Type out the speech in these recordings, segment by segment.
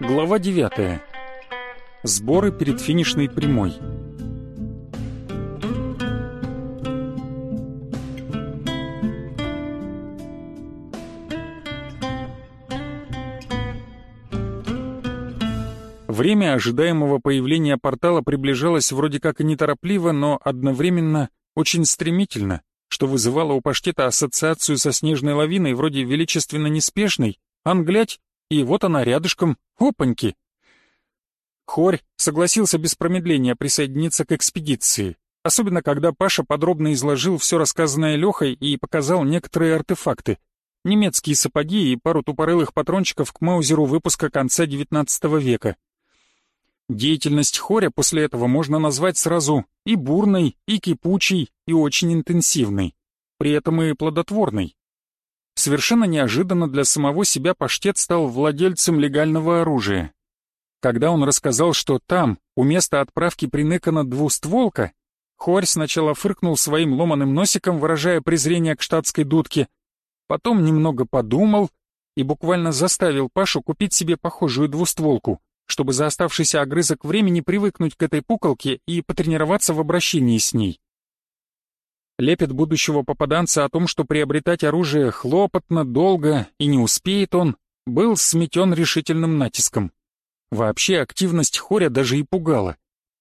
Глава 9. Сборы перед финишной прямой. Время ожидаемого появления портала приближалось вроде как и неторопливо, но одновременно очень стремительно, что вызывало у паштета ассоциацию со снежной лавиной вроде величественно неспешной, англять, и вот она рядышком, опаньки. Хорь согласился без промедления присоединиться к экспедиции, особенно когда Паша подробно изложил все рассказанное Лехой и показал некоторые артефакты, немецкие сапоги и пару тупорылых патрончиков к Маузеру выпуска конца XIX века. Деятельность Хоря после этого можно назвать сразу и бурной, и кипучей, и очень интенсивной, при этом и плодотворной. Совершенно неожиданно для самого себя Паштет стал владельцем легального оружия. Когда он рассказал, что там, у места отправки приныкана двустволка, Хорь сначала фыркнул своим ломаным носиком, выражая презрение к штатской дудке, потом немного подумал и буквально заставил Пашу купить себе похожую двустволку — чтобы за оставшийся огрызок времени привыкнуть к этой пуколке и потренироваться в обращении с ней. Лепет будущего попаданца о том, что приобретать оружие хлопотно, долго и не успеет он, был сметен решительным натиском. Вообще активность Хоря даже и пугала.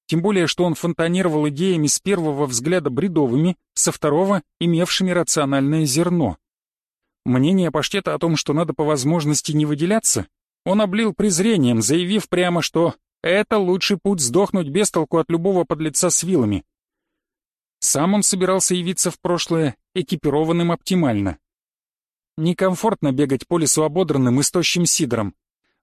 Тем более, что он фонтанировал идеями с первого взгляда бредовыми, со второго — имевшими рациональное зерно. Мнение Паштета о том, что надо по возможности не выделяться, он облил презрением, заявив прямо, что это лучший путь сдохнуть без толку от любого подлеца с вилами. Сам он собирался явиться в прошлое экипированным оптимально. Некомфортно бегать по лесу ободранным и с тощим сидром.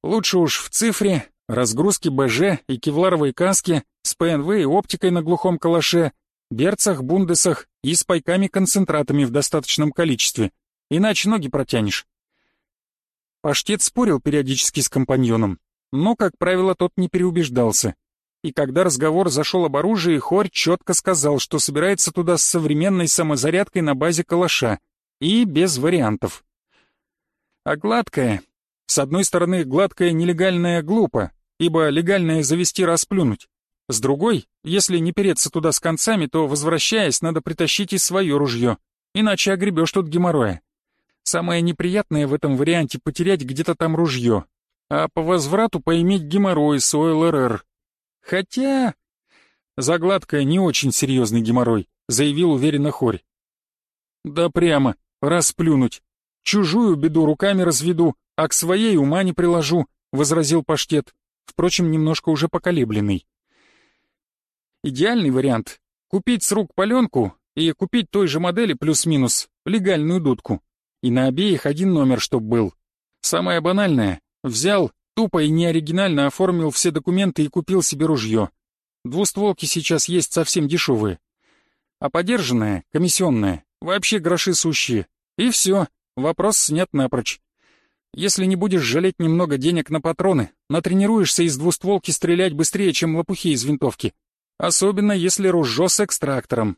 Лучше уж в цифре, разгрузке БЖ и кевларовой каске, с ПНВ и оптикой на глухом калаше, берцах, бундесах и с пайками-концентратами в достаточном количестве. Иначе ноги протянешь. Паштет спорил периодически с компаньоном, но, как правило, тот не переубеждался. И когда разговор зашел об оружии, Хорь четко сказал, что собирается туда с современной самозарядкой на базе калаша, и без вариантов. А гладкое... С одной стороны, гладкое нелегальное глупо, ибо легальное завести расплюнуть. С другой, если не переться туда с концами, то, возвращаясь, надо притащить и свое ружье, иначе огребешь тут геморроя. Самое неприятное в этом варианте — потерять где-то там ружье, а по возврату поиметь геморрой с ОЛРР. Хотя... Загладкая не очень серьезный геморрой, заявил уверенно Хорь. Да прямо, расплюнуть. Чужую беду руками разведу, а к своей ума не приложу, возразил Паштет, впрочем, немножко уже поколебленный. Идеальный вариант — купить с рук паленку и купить той же модели плюс-минус легальную дудку. И на обеих один номер, чтоб был. Самое банальное. Взял, тупо и неоригинально оформил все документы и купил себе ружье. Двустволки сейчас есть совсем дешевые. А подержанное, комиссионное, вообще гроши сущие. И все, вопрос снят напрочь. Если не будешь жалеть немного денег на патроны, натренируешься из двустволки стрелять быстрее, чем лопухи из винтовки. Особенно если ружье с экстрактором.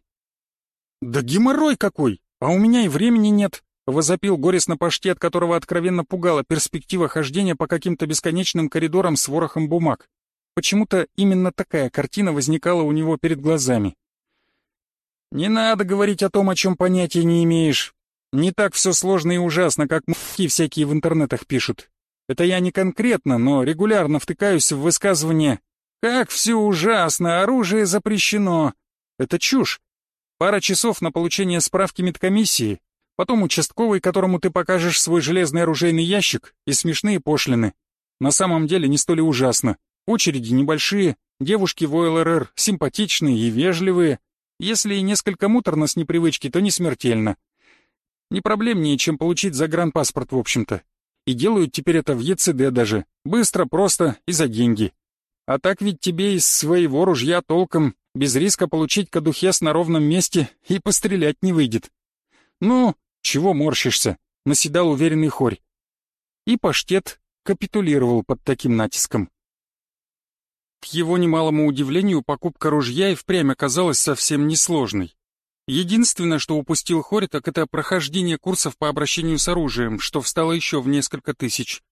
Да геморрой какой! А у меня и времени нет. Возопил горестно паштет, которого откровенно пугала перспектива хождения по каким-то бесконечным коридорам с ворохом бумаг. Почему-то именно такая картина возникала у него перед глазами. «Не надо говорить о том, о чем понятия не имеешь. Не так все сложно и ужасно, как муки всякие в интернетах пишут. Это я не конкретно, но регулярно втыкаюсь в высказывание «Как все ужасно, оружие запрещено». Это чушь. Пара часов на получение справки медкомиссии, потом участковый, которому ты покажешь свой железный оружейный ящик и смешные пошлины. На самом деле не столь ужасно. Очереди небольшие, девушки в ОЛРР симпатичные и вежливые. Если и несколько муторно с непривычки, то не смертельно. Не проблемнее, чем получить загранпаспорт, в общем-то. И делают теперь это в ЕЦД даже. Быстро, просто и за деньги. А так ведь тебе из своего ружья толком, без риска получить кадухес на ровном месте и пострелять не выйдет. Ну, «Чего морщишься?» — наседал уверенный хорь. И паштет капитулировал под таким натиском. К его немалому удивлению, покупка ружья и впрямь оказалась совсем несложной. Единственное, что упустил Хори, так это прохождение курсов по обращению с оружием, что встало еще в несколько тысяч.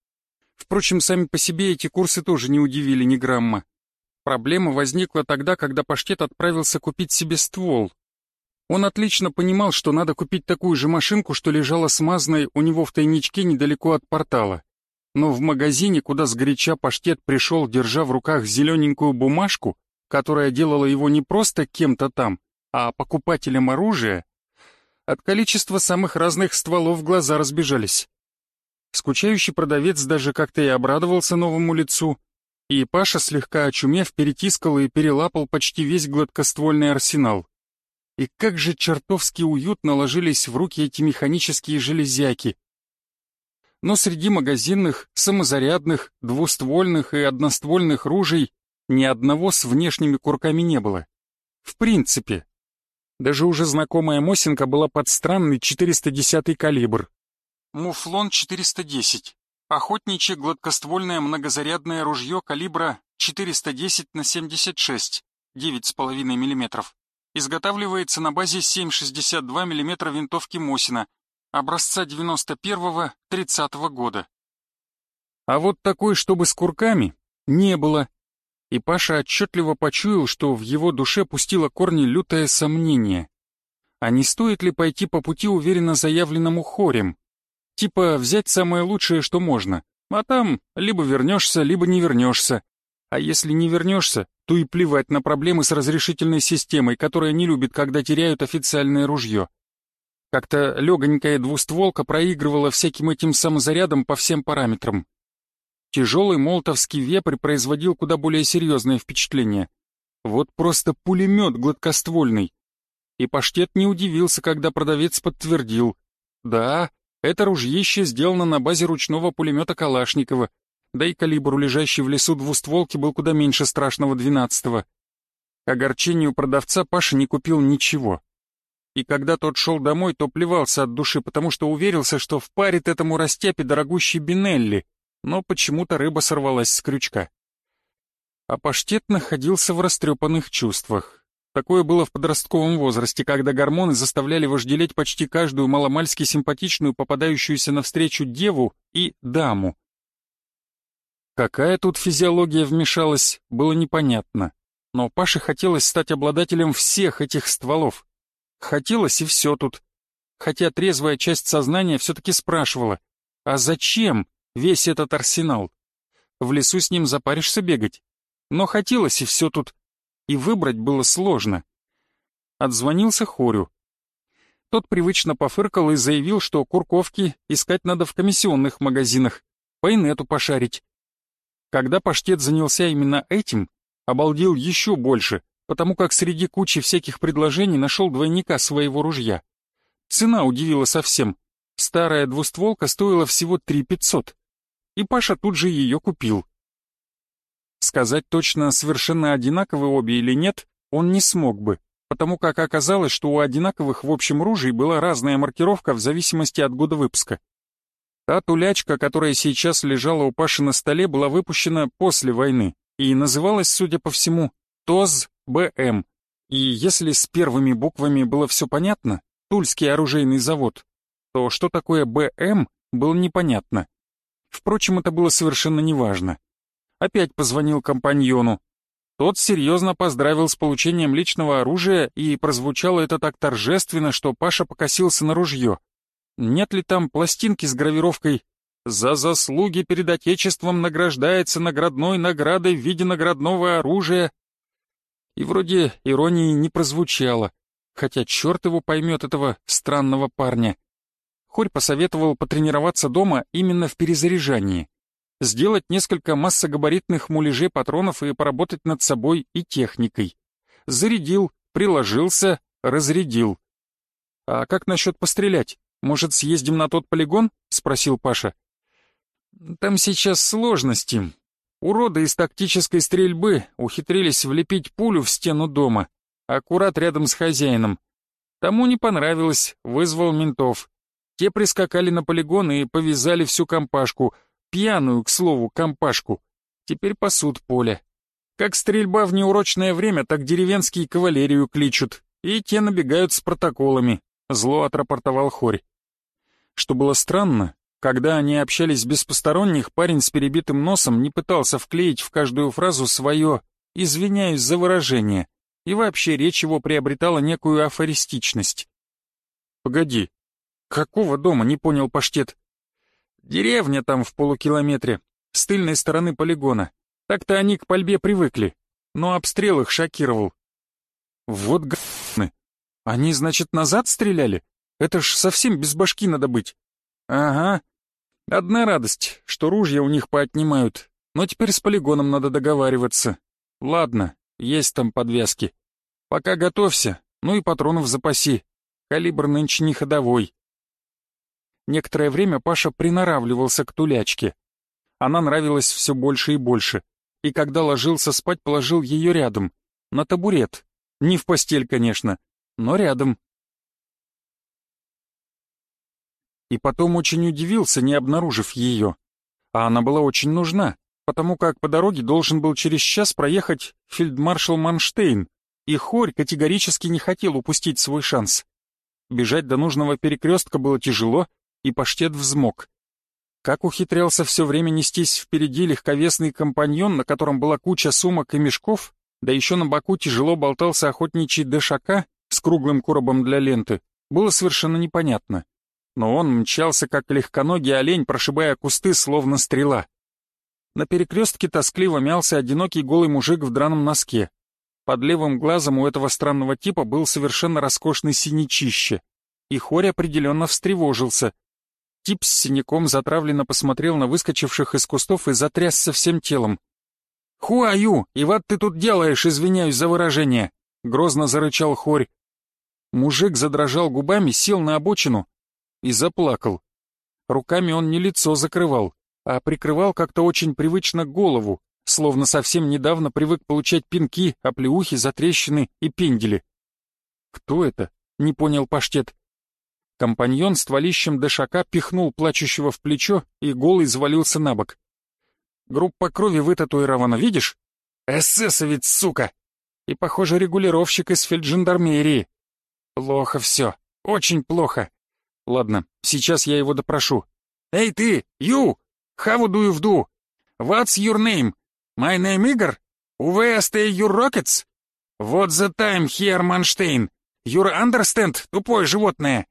Впрочем, сами по себе эти курсы тоже не удивили ни грамма. Проблема возникла тогда, когда Паштет отправился купить себе ствол. Он отлично понимал, что надо купить такую же машинку, что лежала смазанной у него в тайничке недалеко от портала. Но в магазине, куда сгоряча Паштет пришел, держа в руках зелененькую бумажку, которая делала его не просто кем-то там, а покупателем оружия, от количества самых разных стволов глаза разбежались. Скучающий продавец даже как-то и обрадовался новому лицу, и Паша, слегка очумев, перетискал и перелапал почти весь гладкоствольный арсенал. И как же чертовски уютно ложились в руки эти механические железяки. Но среди магазинных, самозарядных, двуствольных и одноствольных ружей ни одного с внешними курками не было. В принципе. Даже уже знакомая Мосинка была под странный 410 калибр. Муфлон 410. Охотничье гладкоствольное многозарядное ружье калибра 410 на 76, 9,5 мм. Изготавливается на базе 7,62 мм винтовки Мосина, образца 91-30 года. А вот такой, чтобы с курками, не было и Паша отчетливо почуял, что в его душе пустило корни лютое сомнение. А не стоит ли пойти по пути уверенно заявленному хорем? Типа взять самое лучшее, что можно, а там либо вернешься, либо не вернешься. А если не вернешься, то и плевать на проблемы с разрешительной системой, которая не любит, когда теряют официальное ружье. Как-то легонькая двустволка проигрывала всяким этим самозарядом по всем параметрам. Тяжелый молотовский вепрь производил куда более серьезное впечатление. Вот просто пулемет гладкоствольный. И паштет не удивился, когда продавец подтвердил. Да, это ружьище сделано на базе ручного пулемета Калашникова, да и калибр у лежащей в лесу двустволки был куда меньше страшного двенадцатого. К огорчению продавца Паша не купил ничего. И когда тот шел домой, то плевался от души, потому что уверился, что впарит этому растяпе дорогущий Бинелли — но почему-то рыба сорвалась с крючка. А паштет находился в растрепанных чувствах. Такое было в подростковом возрасте, когда гормоны заставляли вожделеть почти каждую маломальски симпатичную попадающуюся навстречу деву и даму. Какая тут физиология вмешалась, было непонятно. Но Паше хотелось стать обладателем всех этих стволов. Хотелось и все тут. Хотя трезвая часть сознания все-таки спрашивала, а зачем весь этот арсенал. В лесу с ним запаришься бегать. Но хотелось и все тут. И выбрать было сложно. Отзвонился Хорю. Тот привычно пофыркал и заявил, что курковки искать надо в комиссионных магазинах, по инету пошарить. Когда паштет занялся именно этим, обалдел еще больше, потому как среди кучи всяких предложений нашел двойника своего ружья. Цена удивила совсем. Старая двустволка стоила всего 3 500 и Паша тут же ее купил. Сказать точно, совершенно одинаковы обе или нет, он не смог бы, потому как оказалось, что у одинаковых в общем ружей была разная маркировка в зависимости от года выпуска. Та тулячка, которая сейчас лежала у Паши на столе, была выпущена после войны и называлась, судя по всему, ТОЗ-БМ. И если с первыми буквами было все понятно, Тульский оружейный завод, то что такое БМ, было непонятно. Впрочем, это было совершенно неважно. Опять позвонил компаньону. Тот серьезно поздравил с получением личного оружия, и прозвучало это так торжественно, что Паша покосился на ружье. Нет ли там пластинки с гравировкой «За заслуги перед Отечеством награждается наградной наградой в виде наградного оружия»? И вроде иронии не прозвучало, хотя черт его поймет этого странного парня. Хорь посоветовал потренироваться дома именно в перезаряжании. Сделать несколько массогабаритных муляжей патронов и поработать над собой и техникой. Зарядил, приложился, разрядил. «А как насчет пострелять? Может, съездим на тот полигон?» — спросил Паша. «Там сейчас сложности. Уроды из тактической стрельбы ухитрились влепить пулю в стену дома, аккурат рядом с хозяином. Тому не понравилось, вызвал ментов. Те прискакали на полигон и повязали всю компашку, пьяную, к слову, компашку. Теперь пасут поле. Как стрельба в неурочное время, так деревенские кавалерию кличут, и те набегают с протоколами», — зло отрапортовал Хорь. Что было странно, когда они общались без посторонних, парень с перебитым носом не пытался вклеить в каждую фразу свое «извиняюсь за выражение», и вообще речь его приобретала некую афористичность. «Погоди, какого дома?» — не понял паштет. «Деревня там в полукилометре, с тыльной стороны полигона. Так-то они к пальбе привыкли, но обстрел их шокировал». «Вот г***ны! Они, значит, назад стреляли? Это ж совсем без башки надо быть». «Ага, Одна радость, что ружья у них поотнимают, но теперь с полигоном надо договариваться. Ладно, есть там подвязки. Пока готовься, ну и патронов запаси. Калибр нынче не ходовой. Некоторое время Паша приноравливался к тулячке. Она нравилась все больше и больше, и когда ложился спать, положил ее рядом, на табурет. Не в постель, конечно, но рядом. И потом очень удивился, не обнаружив ее. А она была очень нужна, потому как по дороге должен был через час проехать фельдмаршал Манштейн, и Хорь категорически не хотел упустить свой шанс. Бежать до нужного перекрестка было тяжело, и паштет взмок. Как ухитрялся все время нестись впереди легковесный компаньон, на котором была куча сумок и мешков, да еще на боку тяжело болтался охотничий ДШК с круглым коробом для ленты, было совершенно непонятно но он мчался, как легконогий олень, прошибая кусты, словно стрела. На перекрестке тоскливо мялся одинокий голый мужик в драном носке. Под левым глазом у этого странного типа был совершенно роскошный синячище, и Хорь определенно встревожился. Тип с синяком затравленно посмотрел на выскочивших из кустов и затрясся всем телом. «Хуаю! И вот ты тут делаешь, извиняюсь за выражение!» — грозно зарычал Хорь. Мужик задрожал губами, сел на обочину и заплакал. Руками он не лицо закрывал, а прикрывал как-то очень привычно голову, словно совсем недавно привык получать пинки, оплеухи, затрещины и пендели. «Кто это?» — не понял паштет. Компаньон с твалищем дышака пихнул плачущего в плечо и голый завалился на бок. «Группа крови вытатуирована, видишь? Эсэсовец, сука! И, похоже, регулировщик из фельджандармерии. Плохо все, очень плохо. Ладно, сейчас я его допрошу. Эй ты, you! How do you do? What's your name? My name Igor? Where stay your rockets? What's the time here, Манштейн? You understand, тупое животное?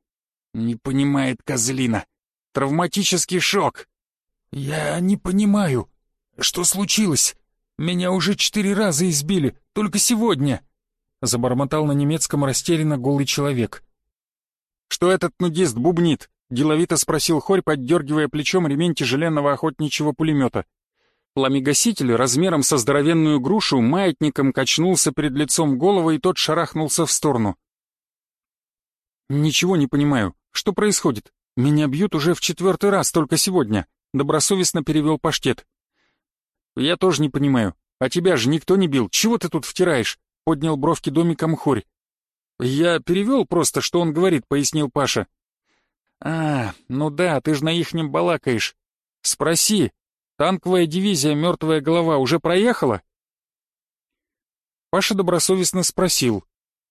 Не понимает козлина. Травматический шок. Я не понимаю. Что случилось? Меня уже четыре раза избили, только сегодня. Забормотал на немецком растерянно голый человек. «Что этот нудист бубнит?» — деловито спросил Хорь, поддергивая плечом ремень тяжеленного охотничьего пулемета. Пламегаситель размером со здоровенную грушу маятником качнулся перед лицом головы, и тот шарахнулся в сторону. «Ничего не понимаю. Что происходит? Меня бьют уже в четвертый раз только сегодня», — добросовестно перевел паштет. «Я тоже не понимаю. А тебя же никто не бил. Чего ты тут втираешь?» — поднял бровки домиком Хорь. «Я перевел просто, что он говорит», — пояснил Паша. «А, ну да, ты же на ихнем балакаешь. Спроси, танковая дивизия «Мертвая голова» уже проехала?» Паша добросовестно спросил.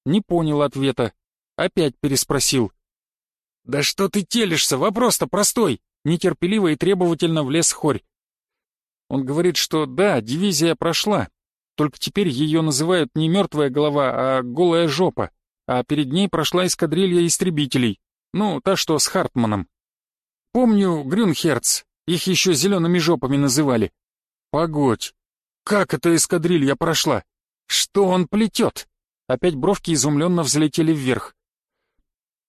Не понял ответа. Опять переспросил. «Да что ты телишься? Вопрос-то простой!» Нетерпеливо и требовательно влез хорь. Он говорит, что да, дивизия прошла, только теперь ее называют не «Мертвая голова», а «Голая жопа» а перед ней прошла эскадрилья истребителей, ну, та, что с Хартманом. Помню, Грюнхерц, их еще зелеными жопами называли. Погодь, как эта эскадрилья прошла? Что он плетет? Опять бровки изумленно взлетели вверх.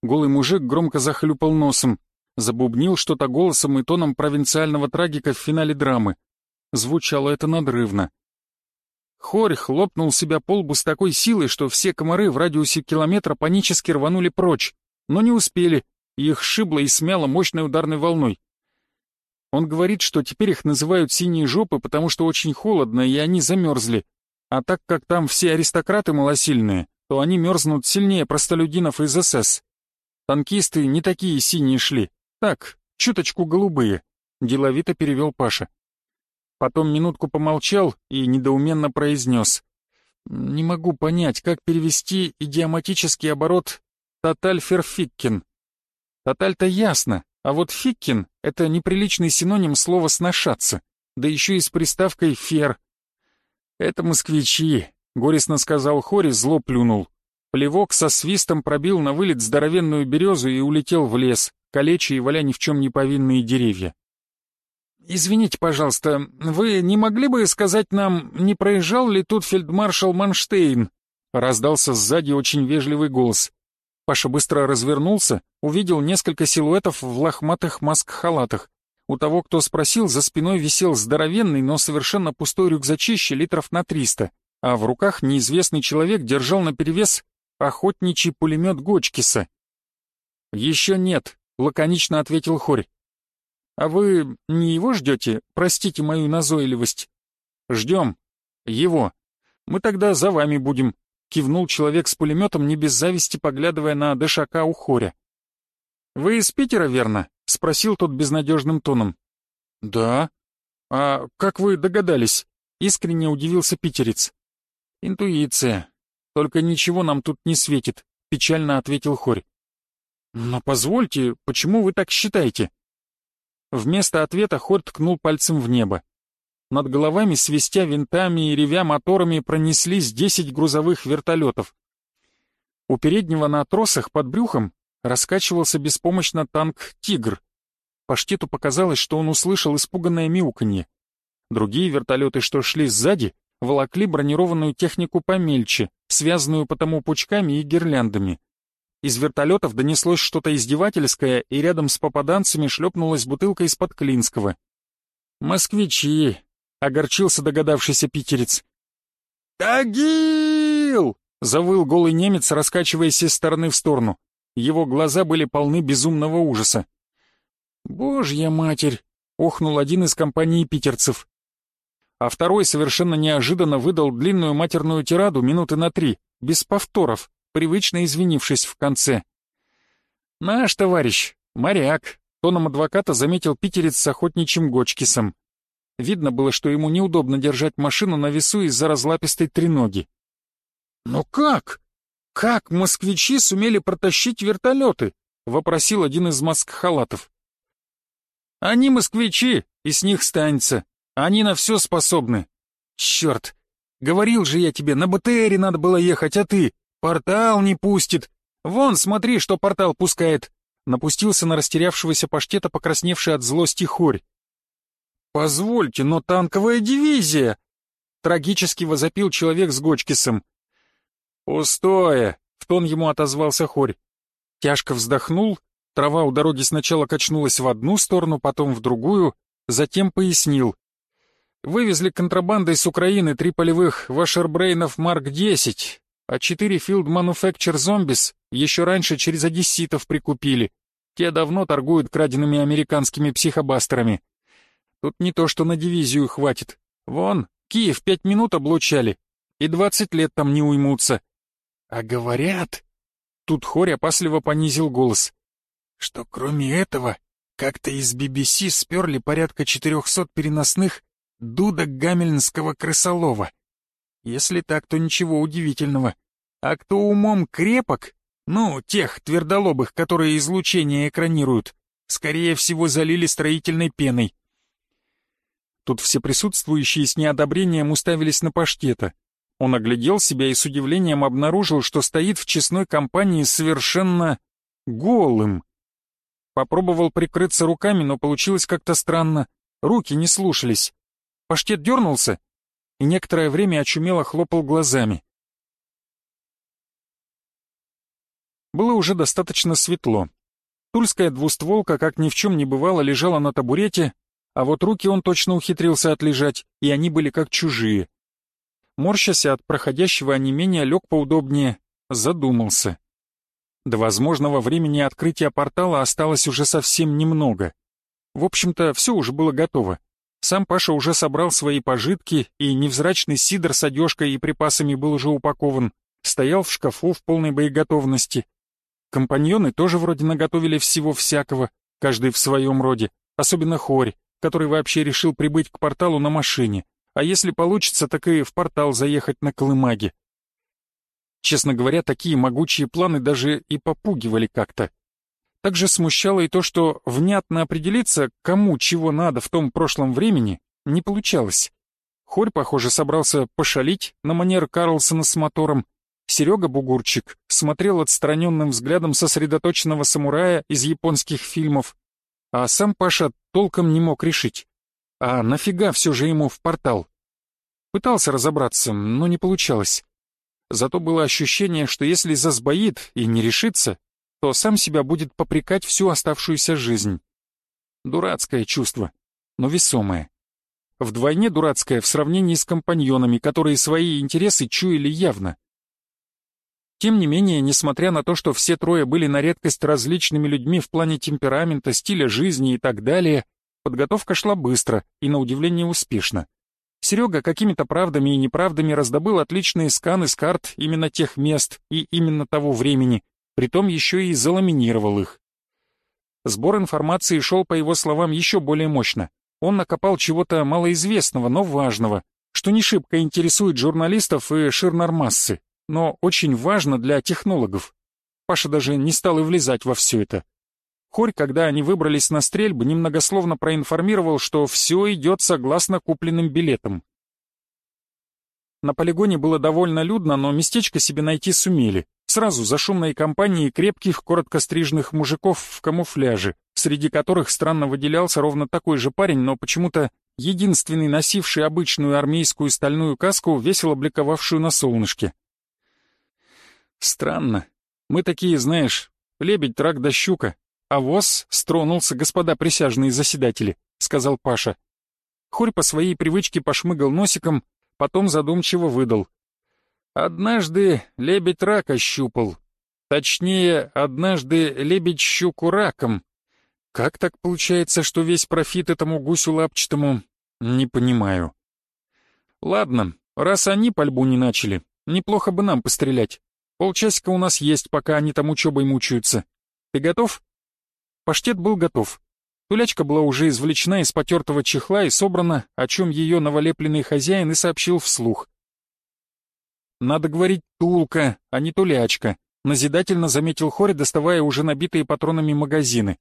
Голый мужик громко захлюпал носом, забубнил что-то голосом и тоном провинциального трагика в финале драмы. Звучало это надрывно. Хорь хлопнул себя по лбу с такой силой, что все комары в радиусе километра панически рванули прочь, но не успели, их шибло и смяло мощной ударной волной. Он говорит, что теперь их называют «синие жопы», потому что очень холодно, и они замерзли. А так как там все аристократы малосильные, то они мерзнут сильнее простолюдинов из СС. Танкисты не такие синие шли, так, чуточку голубые, деловито перевел Паша. Потом минутку помолчал и недоуменно произнес. «Не могу понять, как перевести идиоматический оборот «тоталь ферфиккин». «Тоталь»-то ясно, а вот «фиккин» — это неприличный синоним слова «сношаться», да еще и с приставкой «фер». «Это москвичи», — горестно сказал Хори, зло плюнул. Плевок со свистом пробил на вылет здоровенную березу и улетел в лес, калеча и валя ни в чем не повинные деревья. «Извините, пожалуйста, вы не могли бы сказать нам, не проезжал ли тут фельдмаршал Манштейн?» Раздался сзади очень вежливый голос. Паша быстро развернулся, увидел несколько силуэтов в лохматых маск-халатах. У того, кто спросил, за спиной висел здоровенный, но совершенно пустой рюкзачище литров на триста, а в руках неизвестный человек держал наперевес охотничий пулемет Гочкиса. «Еще нет», — лаконично ответил Хорь. «А вы не его ждете? Простите мою назойливость». «Ждем. Его. Мы тогда за вами будем», — кивнул человек с пулеметом, не без зависти поглядывая на дышака Хоря. «Вы из Питера, верно?» — спросил тот безнадежным тоном. «Да». «А как вы догадались?» — искренне удивился питерец. «Интуиция. Только ничего нам тут не светит», — печально ответил Хорь. «Но позвольте, почему вы так считаете?» Вместо ответа Хорь ткнул пальцем в небо. Над головами, свистя винтами и ревя моторами, пронеслись десять грузовых вертолетов. У переднего на тросах под брюхом раскачивался беспомощно танк «Тигр». Паштету показалось, что он услышал испуганное мяуканье. Другие вертолеты, что шли сзади, волокли бронированную технику помельче, связанную потому пучками и гирляндами. Из вертолетов донеслось что-то издевательское, и рядом с попаданцами шлепнулась бутылка из-под Клинского. «Москвичи!» — огорчился догадавшийся питерец. «Тагил!» — завыл голый немец, раскачиваясь из стороны в сторону. Его глаза были полны безумного ужаса. «Божья матерь!» — охнул один из компаний питерцев а второй совершенно неожиданно выдал длинную матерную тираду минуты на три, без повторов, привычно извинившись в конце. «Наш товарищ, моряк», — тоном адвоката заметил питерец с охотничьим Гочкисом. Видно было, что ему неудобно держать машину на весу из-за разлапистой треноги. «Но как? Как москвичи сумели протащить вертолеты?» — вопросил один из маск-халатов. «Они москвичи, и с них станется», они на все способны. Черт! Говорил же я тебе, на БТРе надо было ехать, а ты... Портал не пустит. Вон, смотри, что портал пускает. Напустился на растерявшегося паштета, покрасневший от злости хорь. «Позвольте, но танковая дивизия!» Трагически возопил человек с Гочкисом. «Пустое!» — в тон ему отозвался хорь. Тяжко вздохнул, трава у дороги сначала качнулась в одну сторону, потом в другую, затем пояснил. Вывезли контрабандой с Украины три полевых Вашербрейнов Марк-10, а четыре Field Manufacture Zombies еще раньше через одесситов прикупили. Те давно торгуют краденными американскими психобастерами. Тут не то, что на дивизию хватит. Вон, Киев пять минут облучали, и двадцать лет там не уймутся. А говорят... Тут Хорь опасливо понизил голос. Что кроме этого, как-то из BBC сперли порядка четырехсот переносных дудок гамельнского крысолова. Если так, то ничего удивительного. А кто умом крепок, ну, тех твердолобых, которые излучение экранируют, скорее всего залили строительной пеной. Тут все присутствующие с неодобрением уставились на паштета. Он оглядел себя и с удивлением обнаружил, что стоит в честной компании совершенно голым. Попробовал прикрыться руками, но получилось как-то странно. Руки не слушались. Паштет дернулся и некоторое время очумело хлопал глазами. Было уже достаточно светло. Тульская двустволка, как ни в чем не бывало, лежала на табурете, а вот руки он точно ухитрился отлежать, и они были как чужие. Морщась от проходящего онемения, лег поудобнее, задумался. До возможного времени открытия портала осталось уже совсем немного. В общем-то, все уже было готово. Сам Паша уже собрал свои пожитки, и невзрачный сидр с одежкой и припасами был уже упакован, стоял в шкафу в полной боеготовности. Компаньоны тоже вроде наготовили всего всякого, каждый в своем роде, особенно Хорь, который вообще решил прибыть к порталу на машине, а если получится, так и в портал заехать на Колымаге. Честно говоря, такие могучие планы даже и попугивали как-то. Также смущало и то, что внятно определиться, кому чего надо в том прошлом времени, не получалось. Хорь, похоже, собрался пошалить на манер Карлсона с мотором. Серега Бугурчик смотрел отстраненным взглядом сосредоточенного самурая из японских фильмов, а сам Паша толком не мог решить. А нафига все же ему в портал? Пытался разобраться, но не получалось. Зато было ощущение, что если засбоит и не решится, то сам себя будет попрекать всю оставшуюся жизнь. Дурацкое чувство, но весомое. Вдвойне дурацкое в сравнении с компаньонами, которые свои интересы чуяли явно. Тем не менее, несмотря на то, что все трое были на редкость различными людьми в плане темперамента, стиля жизни и так далее, подготовка шла быстро и, на удивление, успешно. Серега какими-то правдами и неправдами раздобыл отличные сканы с карт именно тех мест и именно того времени, притом еще и заламинировал их. Сбор информации шел, по его словам, еще более мощно. Он накопал чего-то малоизвестного, но важного, что не шибко интересует журналистов и ширнормассы, но очень важно для технологов. Паша даже не стал и влезать во все это. Хорь, когда они выбрались на стрельбу, немногословно проинформировал, что все идет согласно купленным билетам. На полигоне было довольно людно, но местечко себе найти сумели. Сразу за шумной компанией крепких, коротко стриженных мужиков в камуфляже, среди которых странно выделялся ровно такой же парень, но почему-то единственный носивший обычную армейскую стальную каску, весело бликовавшую на солнышке. Странно. Мы такие, знаешь, лебедь, рак да щука. А воз стронулся, господа присяжные заседатели, сказал Паша. Хорь по своей привычке пошмыгал носиком, потом задумчиво выдал. Однажды лебедь рака щупал. Точнее, однажды лебедь щуку раком. Как так получается, что весь профит этому гусю лапчатому? Не понимаю. Ладно, раз они пальбу не начали, неплохо бы нам пострелять. Полчасика у нас есть, пока они там учебой мучаются. Ты готов? Паштет был готов. Тулячка была уже извлечена из потертого чехла и собрана, о чем ее новолепленный хозяин и сообщил вслух. «Надо говорить тулка, а не тулячка», — назидательно заметил Хори, доставая уже набитые патронами магазины.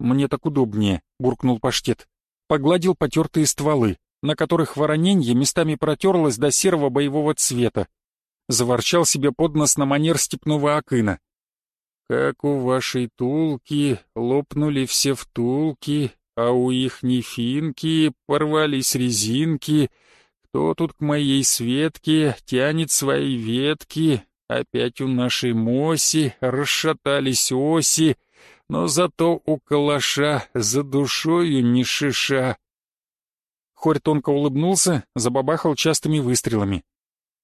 «Мне так удобнее», — буркнул паштет. Погладил потертые стволы, на которых вороненье местами протерлось до серого боевого цвета. Заворчал себе под нос на манер степного акына. «Как у вашей тулки лопнули все втулки, а у ихней финки порвались резинки», кто тут к моей Светке тянет свои ветки? Опять у нашей Моси расшатались оси, но зато у калаша за душою не шиша. Хорь тонко улыбнулся, забабахал частыми выстрелами.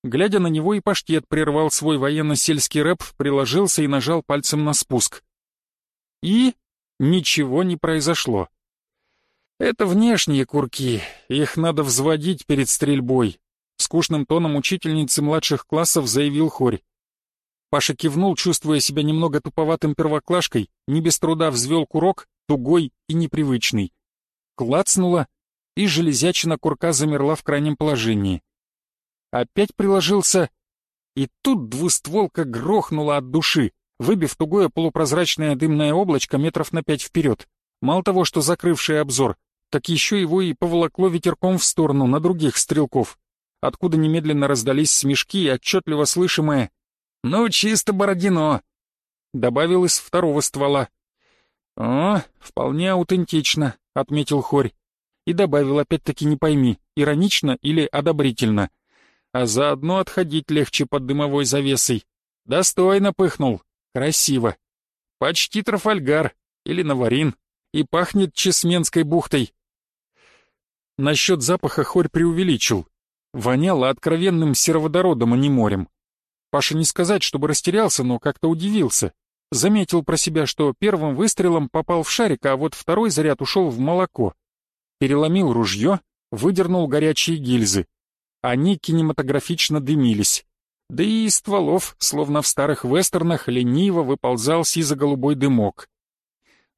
Глядя на него, и паштет прервал свой военно-сельский рэп, приложился и нажал пальцем на спуск. И ничего не произошло. Это внешние курки, их надо взводить перед стрельбой. Скучным тоном учительницы младших классов заявил Хорь. Паша кивнул, чувствуя себя немного туповатым первоклашкой, не без труда взвел курок, тугой и непривычный. Клацнуло, и железячина курка замерла в крайнем положении. Опять приложился, и тут двустволка грохнула от души, выбив тугое полупрозрачное дымное облачко метров на пять вперед. Мало того, что закрывший обзор, так еще его и поволокло ветерком в сторону на других стрелков, откуда немедленно раздались смешки и отчетливо слышимое «Ну, чисто Бородино!» Добавил из второго ствола. «О, вполне аутентично», — отметил Хорь. И добавил, опять-таки не пойми, иронично или одобрительно. А заодно отходить легче под дымовой завесой. Достойно пыхнул. Красиво. Почти Трафальгар или Наварин. И пахнет Чесменской бухтой. Насчет запаха Хорь преувеличил. Воняло откровенным сероводородом, а не морем. Паша не сказать, чтобы растерялся, но как-то удивился. Заметил про себя, что первым выстрелом попал в шарик, а вот второй заряд ушел в молоко. Переломил ружье, выдернул горячие гильзы. Они кинематографично дымились. Да и из стволов, словно в старых вестернах, лениво выползал сизо-голубой дымок.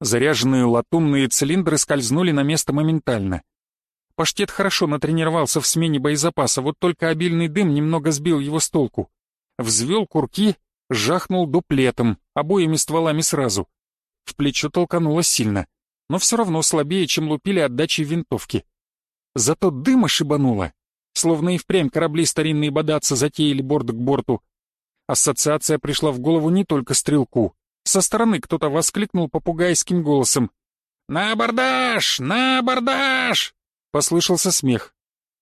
Заряженные латунные цилиндры скользнули на место моментально. Паштет хорошо натренировался в смене боезапаса, вот только обильный дым немного сбил его с толку. Взвел курки, жахнул дуплетом, обоими стволами сразу. В плечо толкануло сильно, но все равно слабее, чем лупили отдачи винтовки. Зато дыма шибануло, словно и впрямь корабли старинные бодаться затеяли борт к борту. Ассоциация пришла в голову не только стрелку. Со стороны кто-то воскликнул попугайским голосом. «На абордаж! На абордаж!» Послышался смех.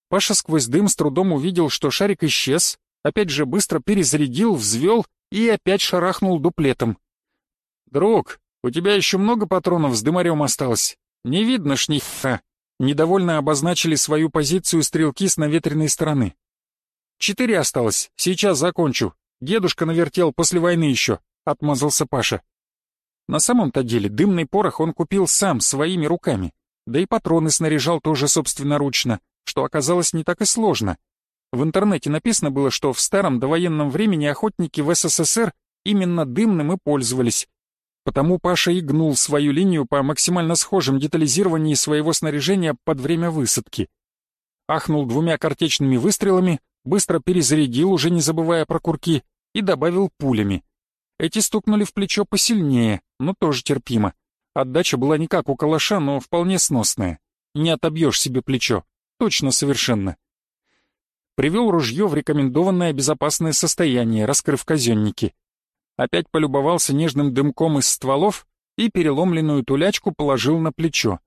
Паша сквозь дым с трудом увидел, что шарик исчез, опять же быстро перезарядил, взвел и опять шарахнул дуплетом. «Друг, у тебя еще много патронов с дымарем осталось? Не видно ж ни хера!» Недовольно обозначили свою позицию стрелки с наветренной стороны. «Четыре осталось, сейчас закончу. Дедушка навертел после войны еще», — отмазался Паша. На самом-то деле дымный порох он купил сам, своими руками. Да и патроны снаряжал тоже собственноручно, что оказалось не так и сложно. В интернете написано было, что в старом довоенном времени охотники в СССР именно дымным и пользовались. Потому Паша и гнул свою линию по максимально схожим детализировании своего снаряжения под время высадки. Ахнул двумя картечными выстрелами, быстро перезарядил, уже не забывая про курки, и добавил пулями. Эти стукнули в плечо посильнее, но тоже терпимо. Отдача была не как у калаша, но вполне сносная. Не отобьешь себе плечо. Точно совершенно. Привел ружье в рекомендованное безопасное состояние, раскрыв казенники. Опять полюбовался нежным дымком из стволов и переломленную тулячку положил на плечо.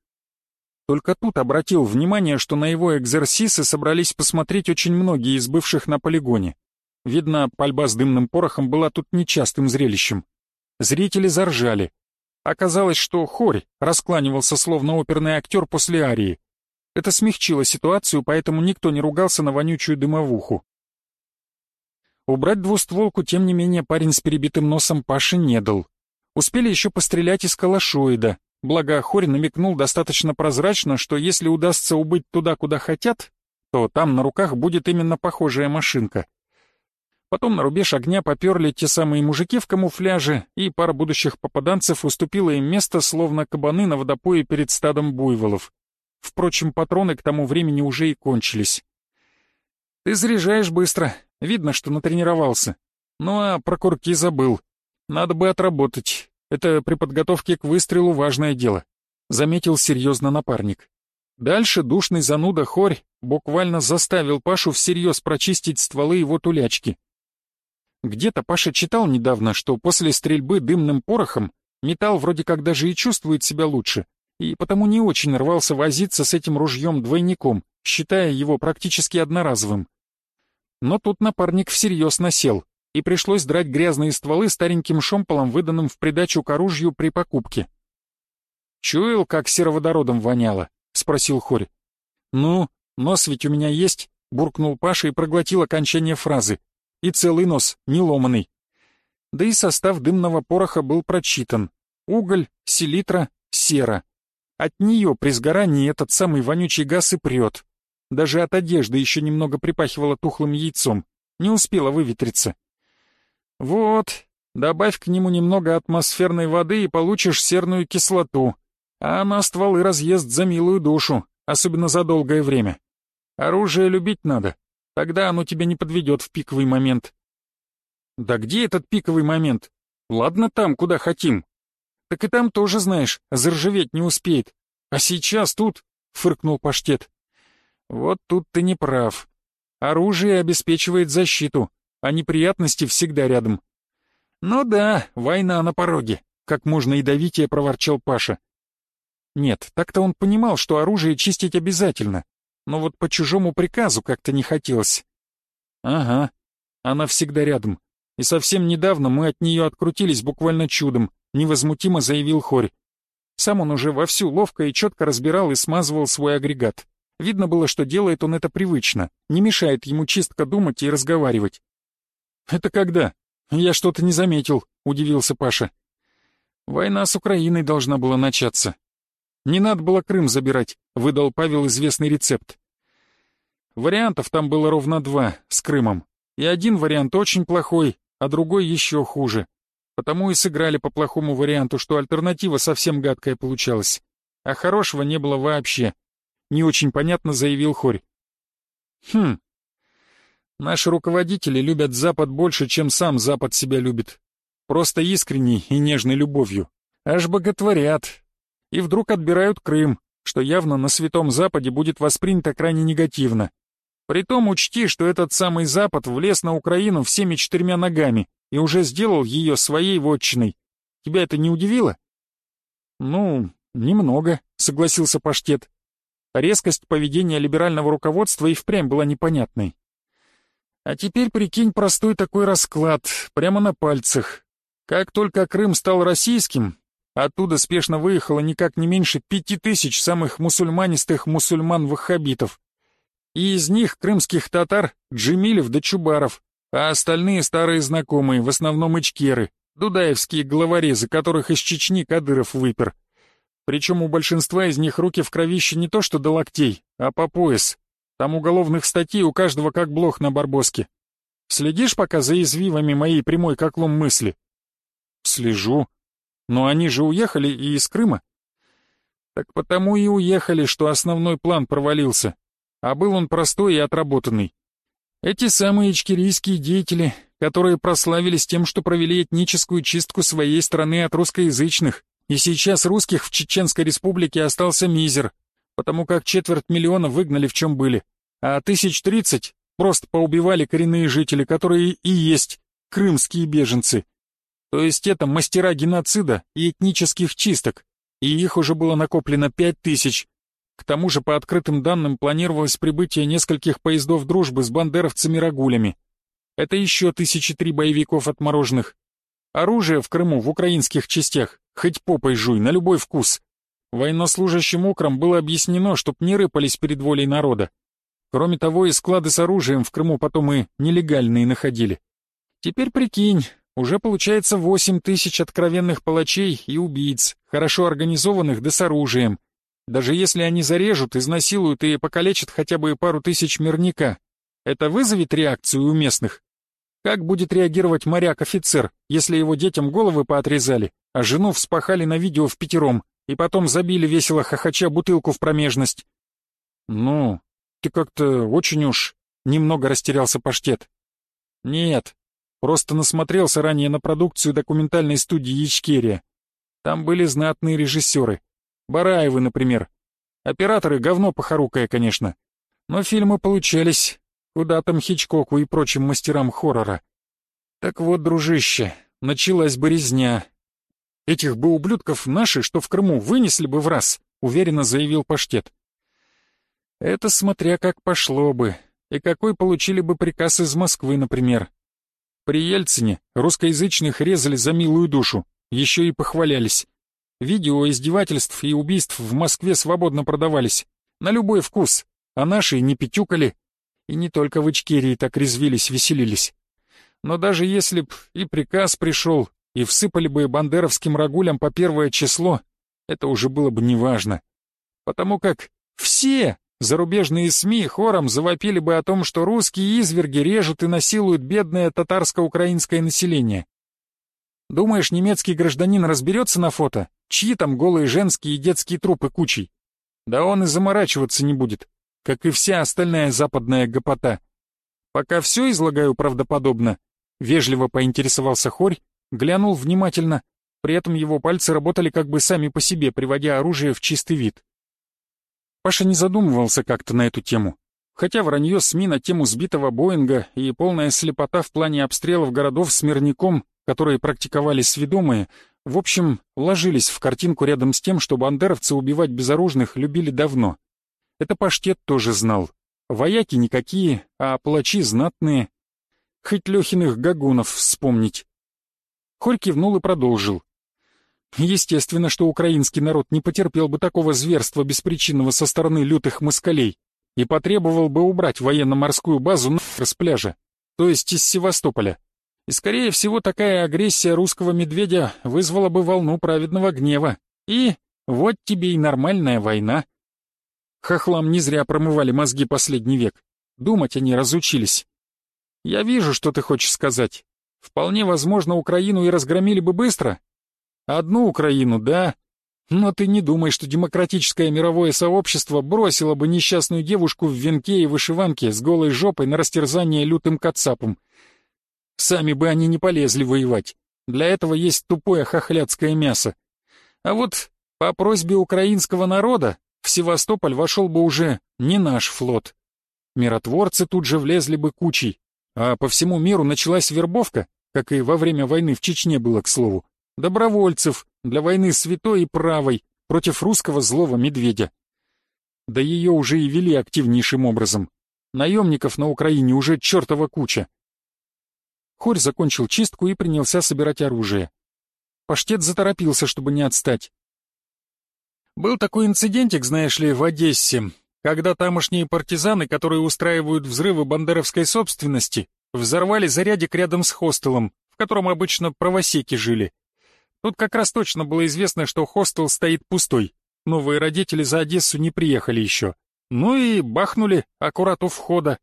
Только тут обратил внимание, что на его экзерсисы собрались посмотреть очень многие из бывших на полигоне. Видно, пальба с дымным порохом была тут нечастым зрелищем. Зрители заржали, Оказалось, что Хорь раскланивался словно оперный актер после арии. Это смягчило ситуацию, поэтому никто не ругался на вонючую дымовуху. Убрать двустволку, тем не менее, парень с перебитым носом Паши не дал. Успели еще пострелять из калашоида, благо Хорь намекнул достаточно прозрачно, что если удастся убыть туда, куда хотят, то там на руках будет именно похожая машинка. Потом на рубеж огня поперли те самые мужики в камуфляже, и пара будущих попаданцев уступила им место, словно кабаны на водопое перед стадом буйволов. Впрочем, патроны к тому времени уже и кончились. «Ты заряжаешь быстро. Видно, что натренировался. Ну а про курки забыл. Надо бы отработать. Это при подготовке к выстрелу важное дело», — заметил серьезно напарник. Дальше душный зануда Хорь буквально заставил Пашу всерьез прочистить стволы его тулячки. Где-то Паша читал недавно, что после стрельбы дымным порохом металл вроде как даже и чувствует себя лучше, и потому не очень рвался возиться с этим ружьем-двойником, считая его практически одноразовым. Но тут напарник всерьез насел, и пришлось драть грязные стволы стареньким шомполом, выданным в придачу к оружию при покупке. «Чуял, как сероводородом воняло?» — спросил Хорь. «Ну, нос ведь у меня есть», — буркнул Паша и проглотил окончание фразы и целый нос, не ломаный. Да и состав дымного пороха был прочитан. Уголь, селитра, сера. От нее при сгорании этот самый вонючий газ и прет. Даже от одежды еще немного припахивало тухлым яйцом. Не успела выветриться. Вот, добавь к нему немного атмосферной воды и получишь серную кислоту. А она стволы разъест за милую душу, особенно за долгое время. Оружие любить надо, Тогда оно тебя не подведет в пиковый момент. Да где этот пиковый момент? Ладно там, куда хотим. Так и там тоже, знаешь, заржаветь не успеет. А сейчас тут, — фыркнул паштет. Вот тут ты не прав. Оружие обеспечивает защиту, а неприятности всегда рядом. Ну да, война на пороге, как можно ядовитее проворчал Паша. Нет, так-то он понимал, что оружие чистить обязательно, но вот по чужому приказу как-то не хотелось. Ага, она всегда рядом. И совсем недавно мы от нее открутились буквально чудом, невозмутимо заявил Хорь. Сам он уже вовсю ловко и четко разбирал и смазывал свой агрегат. Видно было, что делает он это привычно, не мешает ему чистко думать и разговаривать. «Это когда? Я что-то не заметил», — удивился Паша. «Война с Украиной должна была начаться. Не надо было Крым забирать, выдал Павел известный рецепт. Вариантов там было ровно два с Крымом. И один вариант очень плохой, а другой еще хуже. Потому и сыграли по плохому варианту, что альтернатива совсем гадкая получалась. А хорошего не было вообще. Не очень понятно заявил Хорь. Хм. Наши руководители любят Запад больше, чем сам Запад себя любит. Просто искренней и нежной любовью. Аж боготворят. И вдруг отбирают Крым, что явно на Святом Западе будет воспринято крайне негативно. Притом учти, что этот самый Запад влез на Украину всеми четырьмя ногами и уже сделал ее своей вотчиной. Тебя это не удивило? Ну, немного, согласился Паштет. Резкость поведения либерального руководства и впрямь была непонятной. А теперь прикинь простой такой расклад, прямо на пальцах. Как только Крым стал российским, оттуда спешно выехало никак не меньше пяти тысяч самых мусульманистых мусульман-ваххабитов. И из них крымских татар Джемилев да Чубаров, а остальные старые знакомые, в основном ичкеры, дудаевские главари, за которых из Чечни Кадыров выпер. Причем у большинства из них руки в кровище не то что до локтей, а по пояс. Там уголовных статей у каждого как блох на барбоске. Следишь пока за извивами моей прямой как лом мысли? Слежу. Но они же уехали и из Крыма. Так потому и уехали, что основной план провалился. А был он простой и отработанный. Эти самые ичкерийские деятели, которые прославились тем, что провели этническую чистку своей страны от русскоязычных, и сейчас русских в Чеченской республике остался мизер, потому как четверть миллиона выгнали в чем были, а тысяч тридцать просто поубивали коренные жители, которые и есть крымские беженцы. То есть это мастера геноцида и этнических чисток, и их уже было накоплено пять тысяч, к тому же, по открытым данным, планировалось прибытие нескольких поездов дружбы с бандеровцами-рагулями. Это еще тысячи три боевиков отмороженных. Оружие в Крыму в украинских частях, хоть попой жуй, на любой вкус. Военнослужащим украм было объяснено, чтоб не рыпались перед волей народа. Кроме того, и склады с оружием в Крыму потом и нелегальные находили. Теперь прикинь, уже получается восемь тысяч откровенных палачей и убийц, хорошо организованных да с оружием, даже если они зарежут, изнасилуют и покалечат хотя бы пару тысяч мирника, это вызовет реакцию у местных? Как будет реагировать моряк-офицер, если его детям головы поотрезали, а жену вспахали на видео в пятером и потом забили весело хохоча бутылку в промежность? Ну, ты как-то очень уж немного растерялся паштет. Нет, просто насмотрелся ранее на продукцию документальной студии Ячкерия. Там были знатные режиссеры, Бараевы, например. Операторы говно похорукое, конечно. Но фильмы получались. Куда там Хичкоку и прочим мастерам хоррора. Так вот, дружище, началась бы резня. Этих бы ублюдков наши, что в Крыму, вынесли бы в раз, уверенно заявил Паштет. Это смотря как пошло бы, и какой получили бы приказ из Москвы, например. При Ельцине русскоязычных резали за милую душу, еще и похвалялись. Видео издевательств и убийств в Москве свободно продавались. На любой вкус. А наши не пятюкали. И не только в Ичкерии так резвились, веселились. Но даже если б и приказ пришел, и всыпали бы бандеровским рагулям по первое число, это уже было бы неважно. Потому как все зарубежные СМИ хором завопили бы о том, что русские изверги режут и насилуют бедное татарско-украинское население. Думаешь, немецкий гражданин разберется на фото, чьи там голые женские и детские трупы кучей? Да он и заморачиваться не будет, как и вся остальная западная гопота. Пока все излагаю правдоподобно, вежливо поинтересовался Хорь, глянул внимательно, при этом его пальцы работали как бы сами по себе, приводя оружие в чистый вид. Паша не задумывался как-то на эту тему. Хотя вранье СМИ на тему сбитого Боинга и полная слепота в плане обстрелов городов с мирником которые практиковались сведомые, в общем, ложились в картинку рядом с тем, что бандеровцы убивать безоружных любили давно. Это паштет тоже знал. Вояки никакие, а плачи знатные. Хоть Лехиных гагунов вспомнить. Хорь кивнул и продолжил. Естественно, что украинский народ не потерпел бы такого зверства беспричинного со стороны лютых москалей и потребовал бы убрать военно-морскую базу нахер с пляжа, то есть из Севастополя. И, скорее всего, такая агрессия русского медведя вызвала бы волну праведного гнева. И вот тебе и нормальная война. Хохлам не зря промывали мозги последний век. Думать они разучились. Я вижу, что ты хочешь сказать. Вполне возможно, Украину и разгромили бы быстро. Одну Украину, да, но ты не думай, что демократическое мировое сообщество бросило бы несчастную девушку в венке и вышиванке с голой жопой на растерзание лютым кацапом. Сами бы они не полезли воевать. Для этого есть тупое хохлядское мясо. А вот по просьбе украинского народа в Севастополь вошел бы уже не наш флот. Миротворцы тут же влезли бы кучей, а по всему миру началась вербовка, как и во время войны в Чечне было, к слову, добровольцев для войны святой и правой против русского злого медведя. Да ее уже и вели активнейшим образом. Наемников на Украине уже чертова куча. Хорь закончил чистку и принялся собирать оружие. Паштет заторопился, чтобы не отстать. Был такой инцидентик, знаешь ли, в Одессе, когда тамошние партизаны, которые устраивают взрывы бандеровской собственности, взорвали зарядик рядом с хостелом, в котором обычно правосеки жили. Тут как раз точно было известно, что хостел стоит пустой. Новые родители за Одессу не приехали еще. Ну и бахнули аккурат у входа.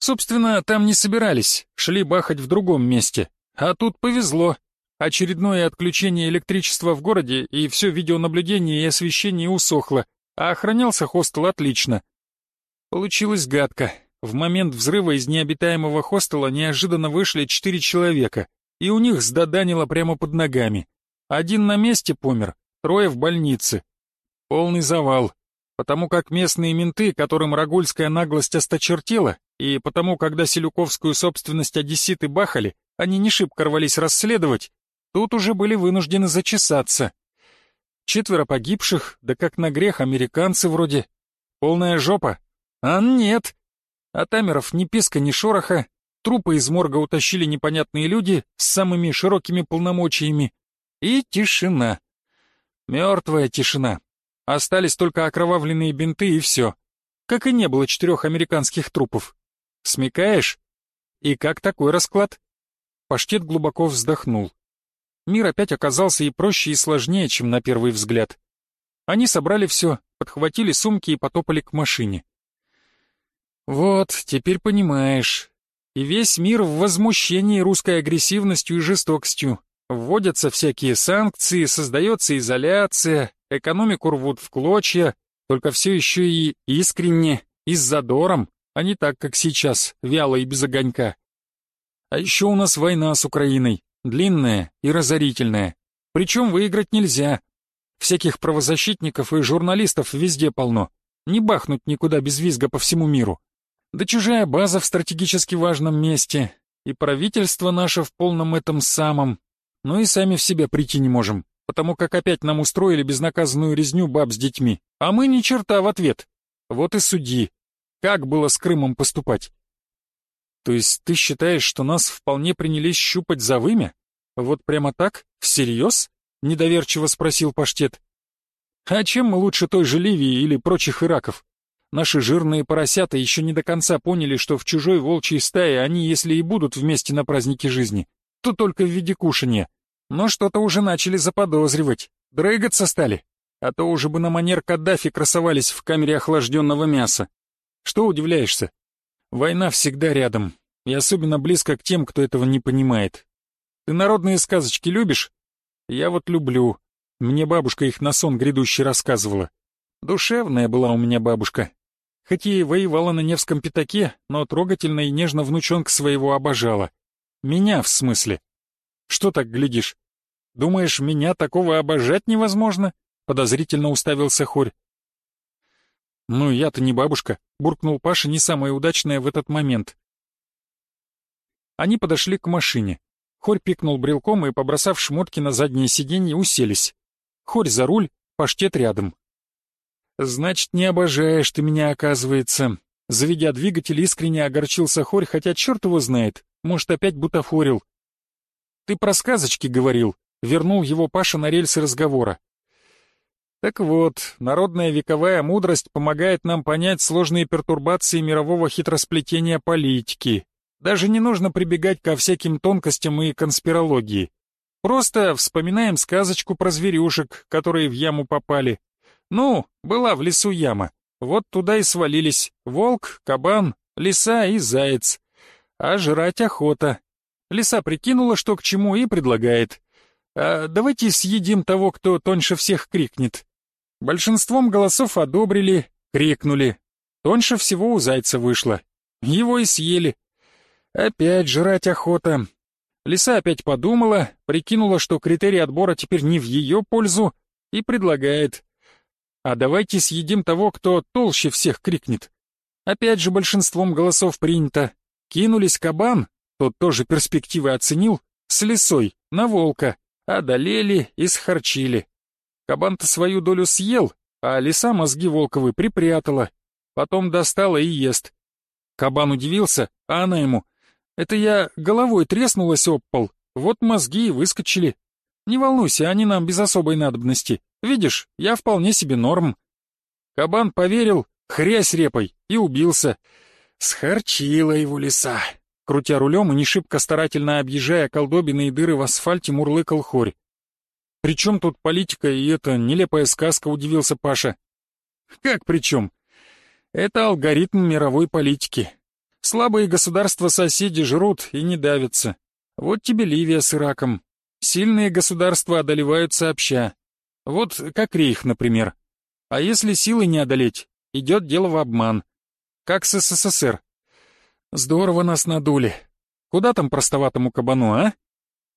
Собственно, там не собирались, шли бахать в другом месте. А тут повезло. Очередное отключение электричества в городе, и все видеонаблюдение и освещение усохло, а охранялся хостел отлично. Получилось гадко. В момент взрыва из необитаемого хостела неожиданно вышли четыре человека и у них сдаданило прямо под ногами. Один на месте помер, трое в больнице. Полный завал, потому как местные менты, которым рагульская наглость осточертела, и потому, когда селюковскую собственность одесситы бахали, они не шибко рвались расследовать, тут уже были вынуждены зачесаться. Четверо погибших, да как на грех американцы вроде. Полная жопа. А нет. А Тамеров ни писка, ни шороха, Трупы из морга утащили непонятные люди с самыми широкими полномочиями. И тишина. Мертвая тишина. Остались только окровавленные бинты и все. Как и не было четырех американских трупов. Смекаешь? И как такой расклад? Паштет глубоко вздохнул. Мир опять оказался и проще, и сложнее, чем на первый взгляд. Они собрали все, подхватили сумки и потопали к машине. «Вот, теперь понимаешь, и весь мир в возмущении русской агрессивностью и жестокостью. Вводятся всякие санкции, создается изоляция, экономику рвут в клочья, только все еще и искренне, и с задором, а не так, как сейчас, вяло и без огонька. А еще у нас война с Украиной, длинная и разорительная. Причем выиграть нельзя. Всяких правозащитников и журналистов везде полно. Не бахнуть никуда без визга по всему миру. Да чужая база в стратегически важном месте, и правительство наше в полном этом самом. Ну и сами в себя прийти не можем, потому как опять нам устроили безнаказанную резню баб с детьми, а мы ни черта в ответ. Вот и суди. Как было с Крымом поступать? То есть ты считаешь, что нас вполне принялись щупать за вымя? Вот прямо так? Всерьез? Недоверчиво спросил Паштет. А чем мы лучше той же Ливии или прочих Ираков? Наши жирные поросята еще не до конца поняли, что в чужой волчьей стае они, если и будут вместе на празднике жизни, то только в виде кушанья. Но что-то уже начали заподозривать, дрыгаться стали. А то уже бы на манер Каддафи красовались в камере охлажденного мяса. Что удивляешься? Война всегда рядом, и особенно близко к тем, кто этого не понимает. Ты народные сказочки любишь? Я вот люблю. Мне бабушка их на сон грядущий рассказывала. Душевная была у меня бабушка, Хоть и воевала на Невском пятаке, но трогательно и нежно внучонка своего обожала. Меня, в смысле. Что так глядишь? Думаешь, меня такого обожать невозможно? Подозрительно уставился Хорь. «Ну, я-то не бабушка», — буркнул Паша, не самое удачное в этот момент. Они подошли к машине. Хорь пикнул брелком и, побросав шмотки на заднее сиденье, уселись. Хорь за руль, паштет рядом. «Значит, не обожаешь ты меня, оказывается». Заведя двигатель, искренне огорчился Хорь, хотя черт его знает, может, опять бутафорил. «Ты про сказочки говорил», — вернул его Паша на рельсы разговора. Так вот, народная вековая мудрость помогает нам понять сложные пертурбации мирового хитросплетения политики. Даже не нужно прибегать ко всяким тонкостям и конспирологии. Просто вспоминаем сказочку про зверюшек, которые в яму попали, ну, была в лесу яма. Вот туда и свалились волк, кабан, лиса и заяц. А жрать охота. Лиса прикинула, что к чему, и предлагает. «А давайте съедим того, кто тоньше всех крикнет». Большинством голосов одобрили, крикнули. Тоньше всего у зайца вышло. Его и съели. Опять жрать охота. Лиса опять подумала, прикинула, что критерий отбора теперь не в ее пользу, и предлагает. «А давайте съедим того, кто толще всех крикнет». Опять же большинством голосов принято. Кинулись кабан, тот тоже перспективы оценил, с лисой, на волка, одолели и схарчили. Кабан-то свою долю съел, а лиса мозги волковы припрятала, потом достала и ест. Кабан удивился, а она ему. «Это я головой треснулась об пол, вот мозги и выскочили. Не волнуйся, они нам без особой надобности. Видишь, я вполне себе норм». Кабан поверил, хрясь репой, и убился. Схарчила его лиса. Крутя рулем и не шибко старательно объезжая колдобины и дыры в асфальте, мурлыкал хорь. «При чем тут политика и эта нелепая сказка?» — удивился Паша. «Как при чем? Это алгоритм мировой политики. Слабые государства-соседи жрут и не давятся. Вот тебе Ливия с Ираком. Сильные государства одолевают сообща. Вот как Рейх, например. А если силы не одолеть, идет дело в обман. Как с СССР. Здорово нас надули. Куда там простоватому кабану, а?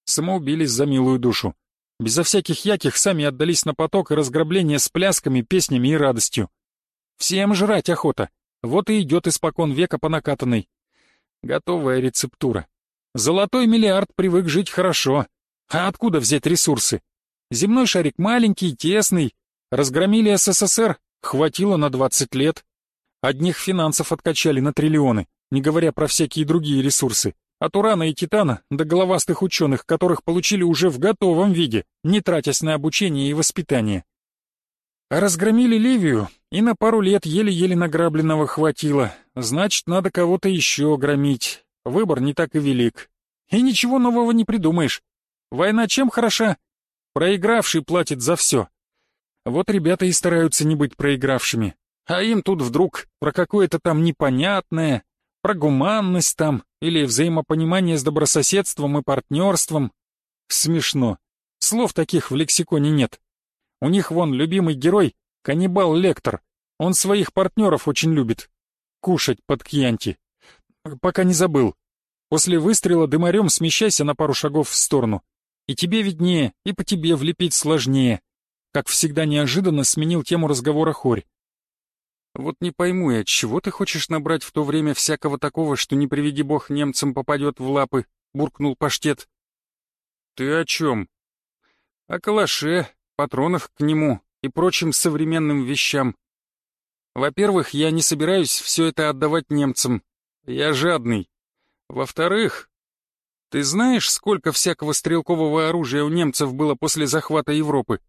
Самоубились за милую душу. Безо всяких яких сами отдались на поток и разграбление с плясками, песнями и радостью. Всем жрать охота. Вот и идет испокон века по накатанной. Готовая рецептура. Золотой миллиард привык жить хорошо. А откуда взять ресурсы? Земной шарик маленький, тесный. Разгромили СССР, хватило на 20 лет. Одних финансов откачали на триллионы не говоря про всякие другие ресурсы. От урана и титана до головастых ученых, которых получили уже в готовом виде, не тратясь на обучение и воспитание. Разгромили Ливию, и на пару лет еле-еле награбленного хватило. Значит, надо кого-то еще громить. Выбор не так и велик. И ничего нового не придумаешь. Война чем хороша? Проигравший платит за все. Вот ребята и стараются не быть проигравшими. А им тут вдруг про какое-то там непонятное, про гуманность там или взаимопонимание с добрососедством и партнерством. Смешно. Слов таких в лексиконе нет. У них вон любимый герой — каннибал Лектор. Он своих партнеров очень любит. Кушать под кьянти. Пока не забыл. После выстрела дымарем смещайся на пару шагов в сторону. И тебе виднее, и по тебе влепить сложнее. Как всегда неожиданно сменил тему разговора Хорь. Вот не пойму я, чего ты хочешь набрать в то время всякого такого, что не приведи бог немцам попадет в лапы, буркнул паштет. Ты о чем? О калаше, патронах к нему и прочим современным вещам. Во-первых, я не собираюсь все это отдавать немцам. Я жадный. Во-вторых, ты знаешь, сколько всякого стрелкового оружия у немцев было после захвата Европы?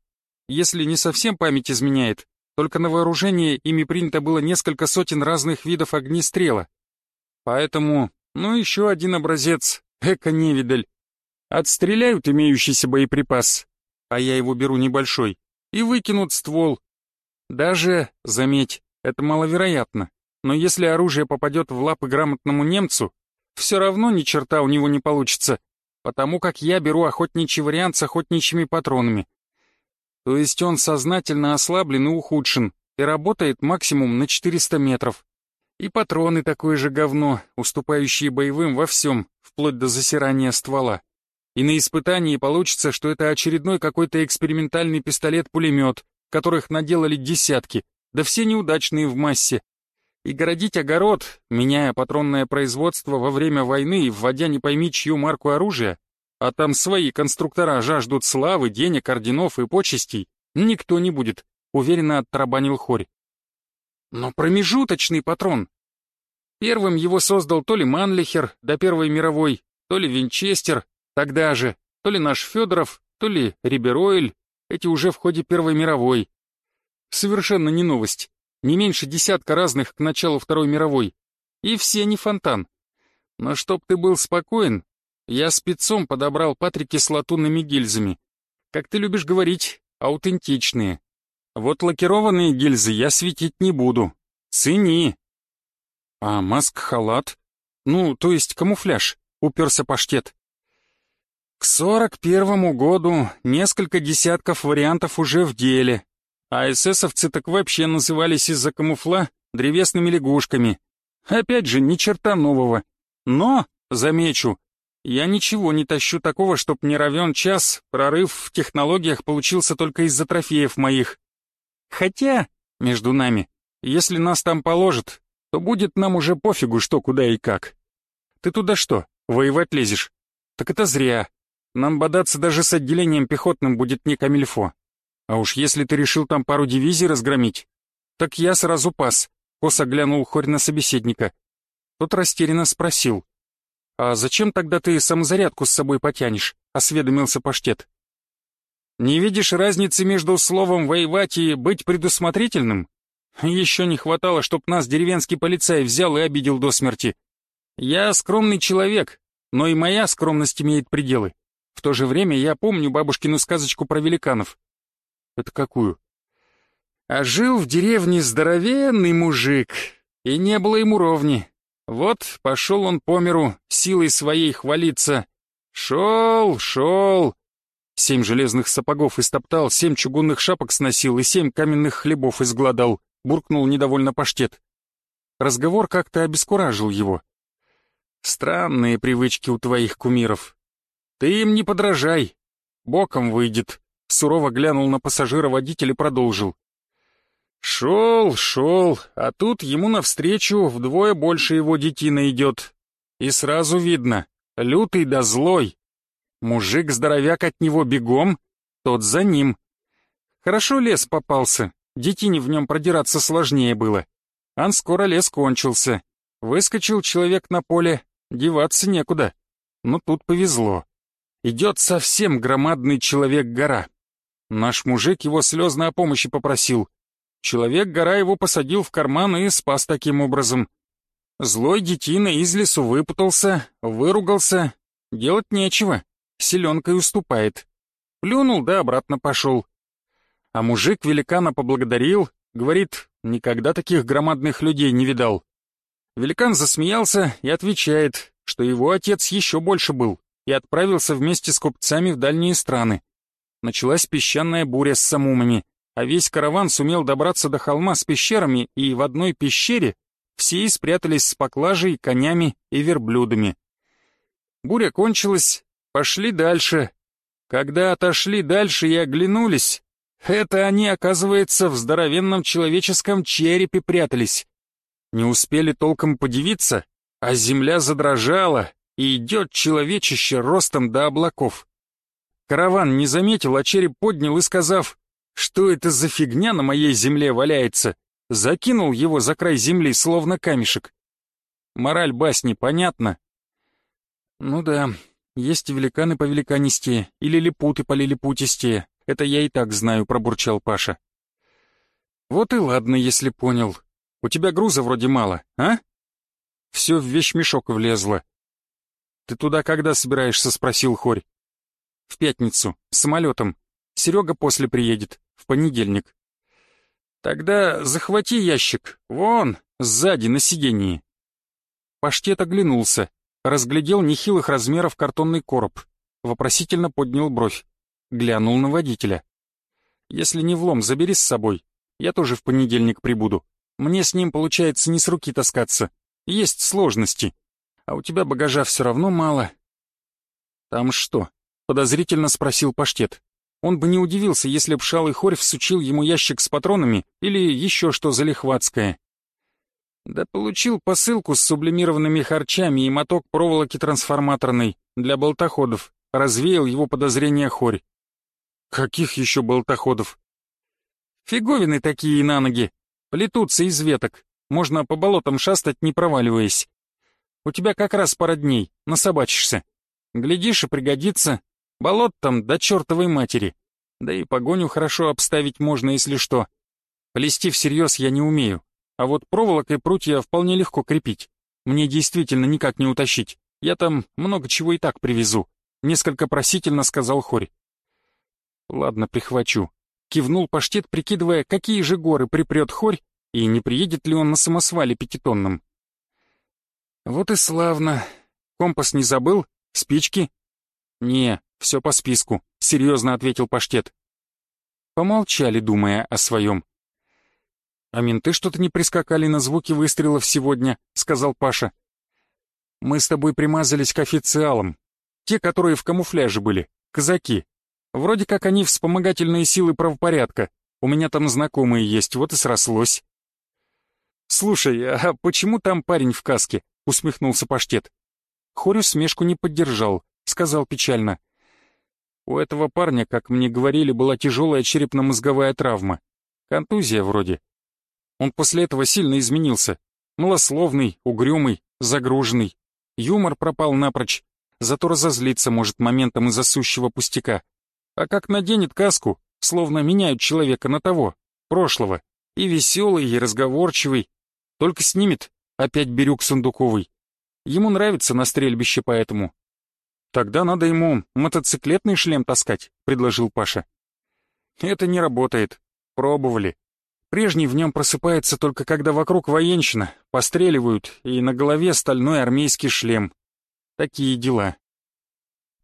Если не совсем память изменяет, только на вооружение ими принято было несколько сотен разных видов огнестрела. Поэтому, ну еще один образец, эко-невидаль. Отстреляют имеющийся боеприпас, а я его беру небольшой, и выкинут ствол. Даже, заметь, это маловероятно, но если оружие попадет в лапы грамотному немцу, все равно ни черта у него не получится, потому как я беру охотничий вариант с охотничьими патронами. То есть он сознательно ослаблен и ухудшен, и работает максимум на 400 метров. И патроны такое же говно, уступающие боевым во всем, вплоть до засирания ствола. И на испытании получится, что это очередной какой-то экспериментальный пистолет-пулемет, которых наделали десятки, да все неудачные в массе. И городить огород, меняя патронное производство во время войны и вводя не пойми чью марку оружия, а там свои конструктора жаждут славы, денег, орденов и почестей, никто не будет, уверенно оттарабанил Хорь. Но промежуточный патрон. Первым его создал то ли Манлихер до Первой мировой, то ли Винчестер, тогда же, то ли наш Федоров, то ли Риберойль, эти уже в ходе Первой мировой. Совершенно не новость, не меньше десятка разных к началу Второй мировой. И все не фонтан. Но чтоб ты был спокоен, я спецом подобрал Патрики с латунными гильзами. Как ты любишь говорить, аутентичные. Вот лакированные гильзы я светить не буду. Цени. А маск-халат? Ну, то есть камуфляж, уперся паштет. К сорок первому году несколько десятков вариантов уже в деле, а эсэсовцы так вообще назывались из-за камуфла древесными лягушками. Опять же, ни черта нового. Но, замечу, я ничего не тащу такого, чтоб не равен час, прорыв в технологиях получился только из-за трофеев моих. Хотя, между нами, если нас там положат, то будет нам уже пофигу, что, куда и как. Ты туда что, воевать лезешь? Так это зря. Нам бодаться даже с отделением пехотным будет не камильфо. А уж если ты решил там пару дивизий разгромить, так я сразу пас. Косо глянул хорь на собеседника. Тот растерянно спросил. «А зачем тогда ты самозарядку с собой потянешь?» — осведомился паштет. «Не видишь разницы между словом «воевать» и «быть предусмотрительным»? Еще не хватало, чтоб нас деревенский полицай взял и обидел до смерти. Я скромный человек, но и моя скромность имеет пределы. В то же время я помню бабушкину сказочку про великанов. Это какую? А жил в деревне здоровенный мужик, и не было ему ровни. Вот пошел он по миру, силой своей хвалиться. Шел, шел. Семь железных сапогов истоптал, семь чугунных шапок сносил и семь каменных хлебов изгладал, буркнул недовольно паштет. Разговор как-то обескуражил его. Странные привычки у твоих кумиров. Ты им не подражай. Боком выйдет. Сурово глянул на пассажира водитель и продолжил. Шел, шел, а тут ему навстречу вдвое больше его детина идет. И сразу видно, лютый да злой. Мужик-здоровяк от него бегом, тот за ним. Хорошо лес попался, детине в нем продираться сложнее было. Ан скоро лес кончился. Выскочил человек на поле, деваться некуда. Но тут повезло. Идет совсем громадный человек-гора. Наш мужик его слезно о помощи попросил. Человек-гора его посадил в карман и спас таким образом. Злой детина из лесу выпутался, выругался. Делать нечего, селенкой уступает. Плюнул да обратно пошел. А мужик великана поблагодарил, говорит, никогда таких громадных людей не видал. Великан засмеялся и отвечает, что его отец еще больше был и отправился вместе с купцами в дальние страны. Началась песчаная буря с самумами, а весь караван сумел добраться до холма с пещерами, и в одной пещере все спрятались с поклажей, конями и верблюдами. Буря кончилась, пошли дальше. Когда отошли дальше и оглянулись, это они, оказывается, в здоровенном человеческом черепе прятались. Не успели толком подивиться, а земля задрожала, и идет человечище ростом до облаков. Караван не заметил, а череп поднял и, сказав, что это за фигня на моей земле валяется, закинул его за край земли, словно камешек. Мораль басни понятна? Ну да, есть великаны по великанистее, или липуты по лилипутистее, это я и так знаю, пробурчал Паша. Вот и ладно, если понял. У тебя груза вроде мало, а? Все в вещмешок влезло. Ты туда когда собираешься, спросил Хорь. В пятницу, самолетом. Серега после приедет, в понедельник. Тогда захвати ящик, вон, сзади, на сиденье. Паштет оглянулся, разглядел нехилых размеров картонный короб, вопросительно поднял бровь, глянул на водителя. «Если не влом, забери с собой, я тоже в понедельник прибуду. Мне с ним получается не с руки таскаться. Есть сложности. А у тебя багажа все равно мало». «Там что?» — подозрительно спросил паштет. Он бы не удивился, если б Шалый Хорь всучил ему ящик с патронами или еще что залихватское. Да получил посылку с сублимированными харчами и моток проволоки трансформаторной для болтоходов. Развеял его подозрения Хорь. Каких еще болтоходов? Фиговины такие на ноги. Плетутся из веток. Можно по болотам шастать, не проваливаясь. У тебя как раз пара дней, насобачишься. Глядишь и пригодится. Болот там до чертовой матери. Да и погоню хорошо обставить можно, если что. Плести всерьез я не умею. А вот проволокой прутья вполне легко крепить. Мне действительно никак не утащить. Я там много чего и так привезу. Несколько просительно сказал Хорь. Ладно, прихвачу. Кивнул паштет, прикидывая, какие же горы припрет хорь, и не приедет ли он на самосвале пятитонном. Вот и славно. Компас не забыл? Спички? Не, «Все по списку», — серьезно ответил паштет. Помолчали, думая о своем. «А менты что-то не прискакали на звуки выстрелов сегодня», — сказал Паша. «Мы с тобой примазались к официалам. Те, которые в камуфляже были, казаки. Вроде как они вспомогательные силы правопорядка. У меня там знакомые есть, вот и срослось». «Слушай, а почему там парень в каске?» — усмехнулся паштет. Хорю смешку не поддержал, сказал печально. «У этого парня, как мне говорили, была тяжелая черепно-мозговая травма. Контузия вроде. Он после этого сильно изменился. Малословный, угрюмый, загруженный. Юмор пропал напрочь, зато разозлиться может моментом из-за сущего пустяка. А как наденет каску, словно меняют человека на того, прошлого, и веселый, и разговорчивый. Только снимет, опять Бирюк Сундуковый. Ему нравится на стрельбище поэтому. «Тогда надо ему мотоциклетный шлем таскать», — предложил Паша. «Это не работает. Пробовали. Прежний в нем просыпается только когда вокруг военщина, постреливают, и на голове стальной армейский шлем. Такие дела.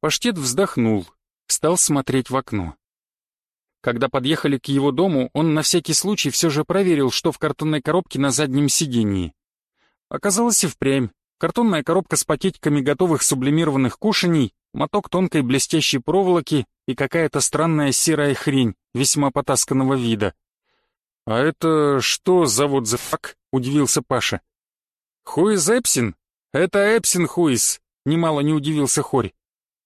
Паштет вздохнул, стал смотреть в окно. Когда подъехали к его дому, он на всякий случай все же проверил, что в картонной коробке на заднем сидении. Оказалось и впрямь. Картонная коробка с пакетиками готовых сублимированных кушаний, моток тонкой блестящей проволоки и какая-то странная серая хрень, весьма потасканного вида. «А это что за вот за фак?» — удивился Паша. «Хуиз Эпсин? Это Эпсин Хуиз», — немало не удивился Хорь.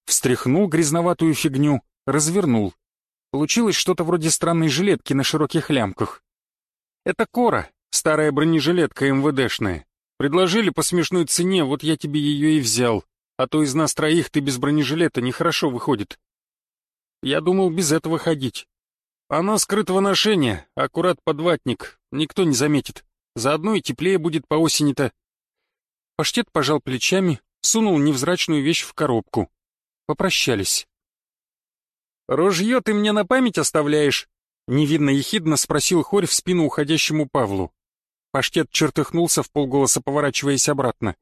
Встряхнул грязноватую фигню, развернул. Получилось что-то вроде странной жилетки на широких лямках. «Это Кора, старая бронежилетка МВДшная. Предложили по смешной цене, вот я тебе ее и взял. А то из нас троих ты без бронежилета нехорошо выходит. Я думал без этого ходить. Оно скрытого ношения, аккурат под ватник, никто не заметит. Заодно и теплее будет по осени-то. Паштет пожал плечами, сунул невзрачную вещь в коробку. Попрощались. «Ружье ты мне на память оставляешь?» Невидно ехидно спросил Хорь в спину уходящему Павлу. Паштет чертыхнулся в полголоса, поворачиваясь обратно.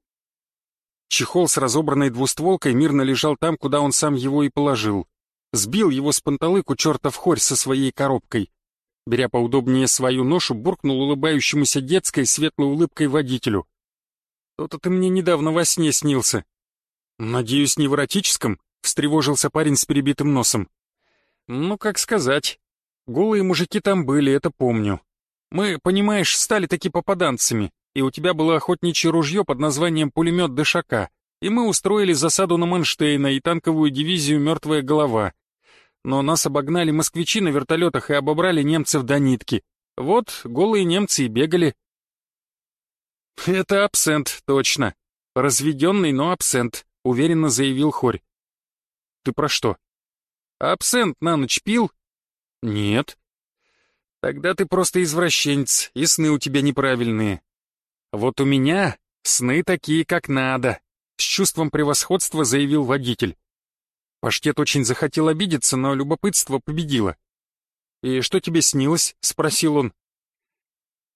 Чехол с разобранной двустволкой мирно лежал там, куда он сам его и положил сбил его с панталыку чертов хорь со своей коробкой. Беря поудобнее свою ношу, буркнул улыбающемуся детской светлой улыбкой водителю. «То-то ты мне недавно во сне снился». «Надеюсь, не в эротическом?» — встревожился парень с перебитым носом. «Ну, как сказать. Голые мужики там были, это помню. Мы, понимаешь, стали таки попаданцами, и у тебя было охотничье ружье под названием пулемет Дышака, и мы устроили засаду на Манштейна и танковую дивизию «Мертвая голова» но нас обогнали москвичи на вертолетах и обобрали немцев до нитки. Вот голые немцы и бегали. «Это абсент, точно. Разведенный, но абсент», — уверенно заявил Хорь. «Ты про что?» «Абсент на ночь пил?» «Нет». «Тогда ты просто извращенец, и сны у тебя неправильные. Вот у меня сны такие, как надо», — с чувством превосходства заявил водитель. Паштет очень захотел обидеться, но любопытство победило. «И что тебе снилось?» — спросил он.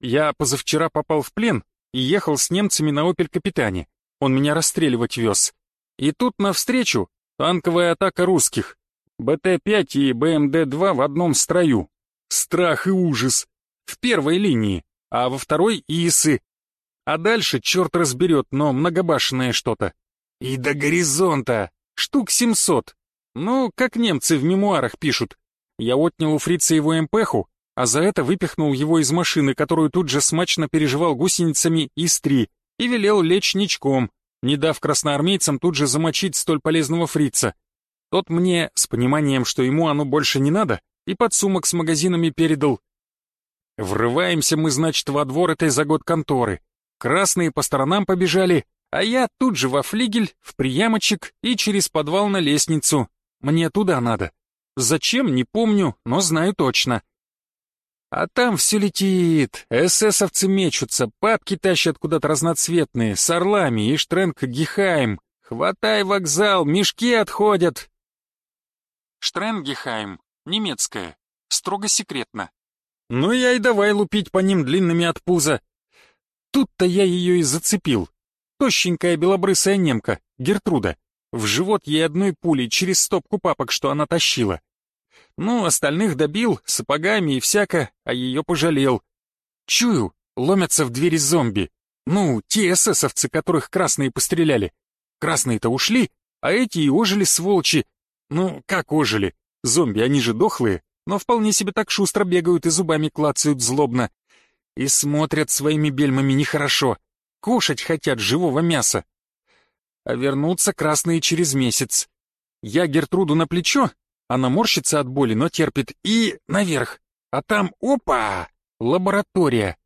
«Я позавчера попал в плен и ехал с немцами на «Опель-капитане». Он меня расстреливать вез. И тут навстречу танковая атака русских. БТ-5 и БМД-2 в одном строю. Страх и ужас. В первой линии, а во второй — ИСы. А дальше черт разберет, но многобашенное что-то. И до горизонта Штук семьсот. Ну, как немцы в мемуарах пишут. Я отнял у фрица его МПХу, а за это выпихнул его из машины, которую тут же смачно переживал гусеницами ИС-3, и велел лечь ничком, не дав красноармейцам тут же замочить столь полезного фрица. Тот мне, с пониманием, что ему оно больше не надо, и подсумок с магазинами передал. Врываемся мы, значит, во двор этой за год конторы. Красные по сторонам побежали, а я тут же во флигель, в приямочек и через подвал на лестницу. Мне туда надо. Зачем, не помню, но знаю точно. А там все летит, эсэсовцы мечутся, папки тащат куда-то разноцветные, с орлами и штренг Гехайм. Хватай вокзал, мешки отходят. Штренгехайм, немецкая, строго секретно. Ну я и давай лупить по ним длинными от пуза. Тут-то я ее и зацепил. Тощенькая белобрысая немка, Гертруда. в живот ей одной пулей через стопку папок, что она тащила. Ну, остальных добил, сапогами и всяко, а ее пожалел. Чую, ломятся в двери зомби. Ну, те эсэсовцы, которых красные постреляли. Красные-то ушли, а эти и ожили, сволочи. Ну, как ожили? Зомби, они же дохлые, но вполне себе так шустро бегают и зубами клацают злобно. И смотрят своими бельмами нехорошо. Кушать хотят живого мяса. А вернутся красные через месяц. Я Гертруду на плечо, она морщится от боли, но терпит, и наверх. А там, опа, лаборатория.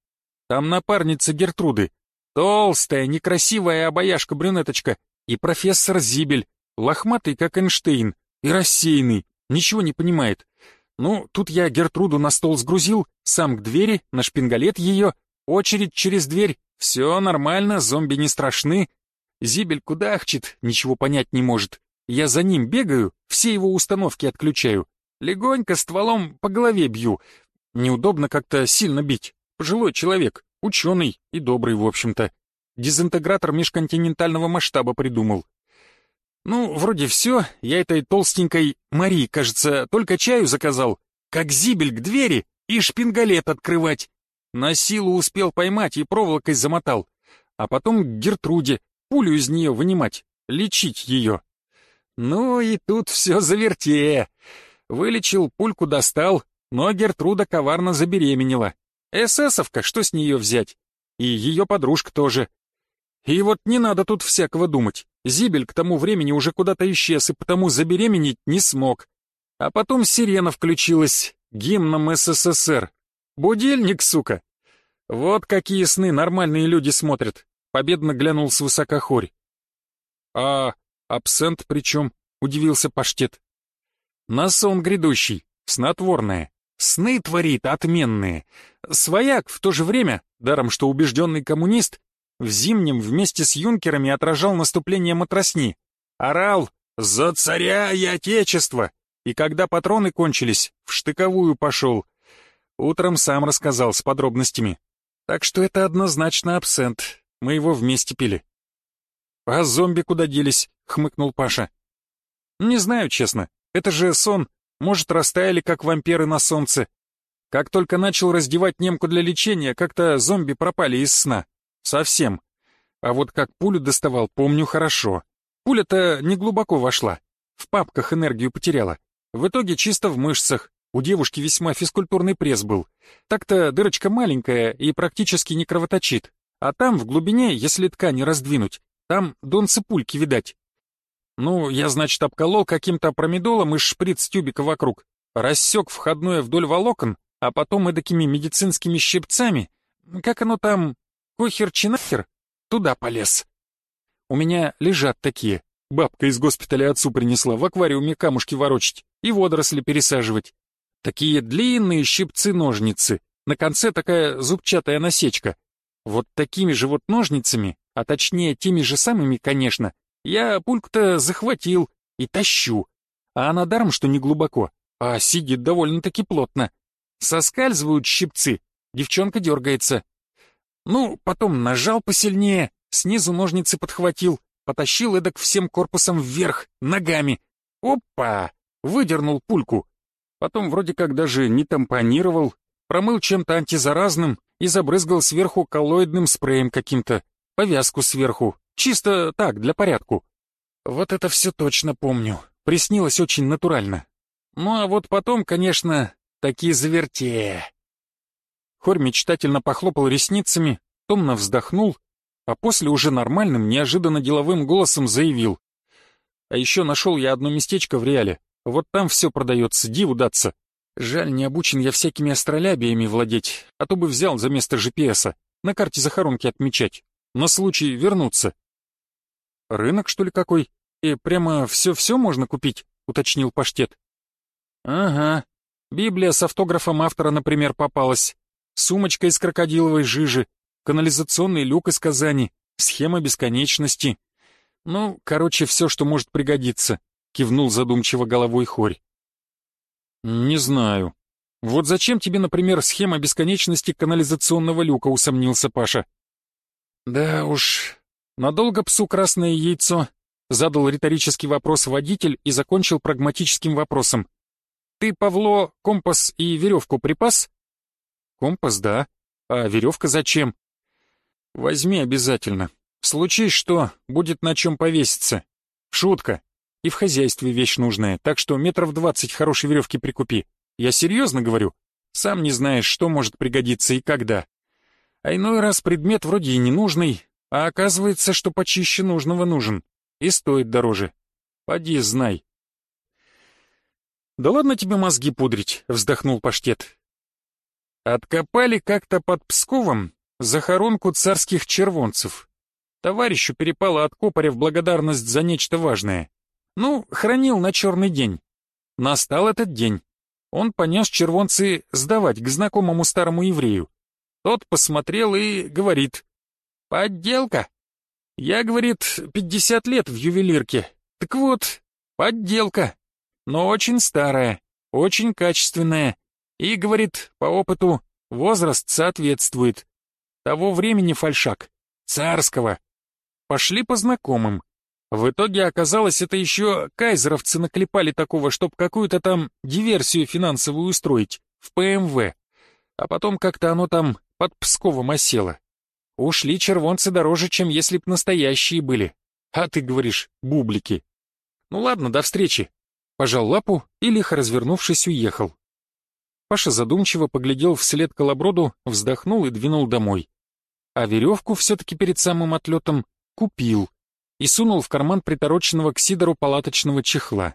Там напарница Гертруды. Толстая, некрасивая обаяшка-брюнеточка. И профессор Зибель, лохматый, как Эйнштейн, и рассеянный, ничего не понимает. Ну, тут я Гертруду на стол сгрузил, сам к двери, на шпингалет ее, очередь через дверь. Все нормально, зомби не страшны. Зибель кудахчет, ничего понять не может. Я за ним бегаю, все его установки отключаю. Легонько стволом по голове бью. Неудобно как-то сильно бить. Пожилой человек, ученый и добрый, в общем-то. Дезинтегратор межконтинентального масштаба придумал. Ну, вроде все, я этой толстенькой Марии, кажется, только чаю заказал, как зибель к двери и шпингалет открывать. На силу успел поймать и проволокой замотал. А потом к Гертруде, пулю из нее вынимать, лечить ее. Ну и тут все заверте. Вылечил, пульку достал, но Гертруда коварно забеременела. Эсэсовка, что с нее взять? И ее подружка тоже. И вот не надо тут всякого думать. Зибель к тому времени уже куда-то исчез и потому забеременеть не смог. А потом сирена включилась, гимном СССР. Будильник, сука! Вот какие сны нормальные люди смотрят. Победно глянул с высока хорь. А абсент причем? Удивился паштет. На сон грядущий, снотворное. Сны творит отменные. Свояк в то же время, даром что убежденный коммунист, в зимнем вместе с юнкерами отражал наступление матросни. Орал «За царя и отечество!» И когда патроны кончились, в штыковую пошел. Утром сам рассказал с подробностями. Так что это однозначно абсент. Мы его вместе пили. «А зомби куда делись?» — хмыкнул Паша. «Не знаю, честно. Это же сон. Может, растаяли, как вампиры на солнце. Как только начал раздевать немку для лечения, как-то зомби пропали из сна. Совсем. А вот как пулю доставал, помню хорошо. Пуля-то не глубоко вошла. В папках энергию потеряла. В итоге чисто в мышцах. У девушки весьма физкультурный пресс был. Так-то дырочка маленькая и практически не кровоточит. А там, в глубине, если ткани раздвинуть, там донцы пульки видать. Ну, я, значит, обколол каким-то промедолом из шприц-тюбика вокруг, рассек входное вдоль волокон, а потом эдакими медицинскими щипцами, как оно там, Кохер-чинахер туда полез. У меня лежат такие. Бабка из госпиталя отцу принесла в аквариуме камушки ворочить и водоросли пересаживать. Такие длинные щипцы-ножницы, на конце такая зубчатая насечка. Вот такими же вот ножницами, а точнее теми же самыми, конечно, я пульк-то захватил и тащу. А она даром, что не глубоко, а сидит довольно-таки плотно. Соскальзывают щипцы, девчонка дергается, ну, потом нажал посильнее, снизу ножницы подхватил, потащил эдак всем корпусом вверх, ногами. Опа! Выдернул пульку. Потом вроде как даже не тампонировал, промыл чем-то антизаразным и забрызгал сверху коллоидным спреем каким-то, повязку сверху, чисто так, для порядку. Вот это все точно помню, приснилось очень натурально. Ну а вот потом, конечно, такие заверте. Хорь мечтательно похлопал ресницами, томно вздохнул, а после уже нормальным, неожиданно деловым голосом заявил. «А еще нашел я одно местечко в Реале. Вот там все продается, диву даться. Жаль, не обучен я всякими астролябиями владеть, а то бы взял за место GPS-а, на карте захоронки отмечать, на случай вернуться». «Рынок, что ли, какой? И прямо все-все можно купить?» — уточнил паштет. «Ага. Библия с автографом автора, например, попалась сумочка из крокодиловой жижи, канализационный люк из Казани, схема бесконечности. Ну, короче, все, что может пригодиться, кивнул задумчиво головой Хорь. Не знаю. Вот зачем тебе, например, схема бесконечности канализационного люка, усомнился Паша. Да уж, надолго псу красное яйцо. Задал риторический вопрос водитель и закончил прагматическим вопросом. «Ты, Павло, компас и веревку припас?» «Компас, да. А веревка зачем?» «Возьми обязательно. Случись что, будет на чем повеситься. Шутка. И в хозяйстве вещь нужная, так что метров двадцать хорошей веревки прикупи. Я серьезно говорю. Сам не знаешь, что может пригодиться и когда. А иной раз предмет вроде и ненужный, а оказывается, что почище нужного нужен. И стоит дороже. Поди, знай. «Да ладно тебе мозги пудрить», — вздохнул паштет. Откопали как-то под Псковом захоронку царских червонцев. Товарищу перепало от копаря в благодарность за нечто важное. Ну, хранил на черный день. Настал этот день. Он понес червонцы сдавать к знакомому старому еврею. Тот посмотрел и говорит. «Подделка!» Я, говорит, пятьдесят лет в ювелирке. Так вот, подделка. Но очень старая, очень качественная. И, говорит, по опыту, возраст соответствует. Того времени фальшак. Царского. Пошли по знакомым. В итоге оказалось, это еще кайзеровцы наклепали такого, чтоб какую-то там диверсию финансовую устроить в ПМВ. А потом как-то оно там под Псковом осело. Ушли червонцы дороже, чем если б настоящие были. А ты говоришь, бублики. Ну ладно, до встречи. Пожал лапу и, лихо развернувшись, уехал. Паша задумчиво поглядел вслед колоброду, вздохнул и двинул домой. А веревку все-таки перед самым отлетом купил и сунул в карман притороченного к сидору палаточного чехла.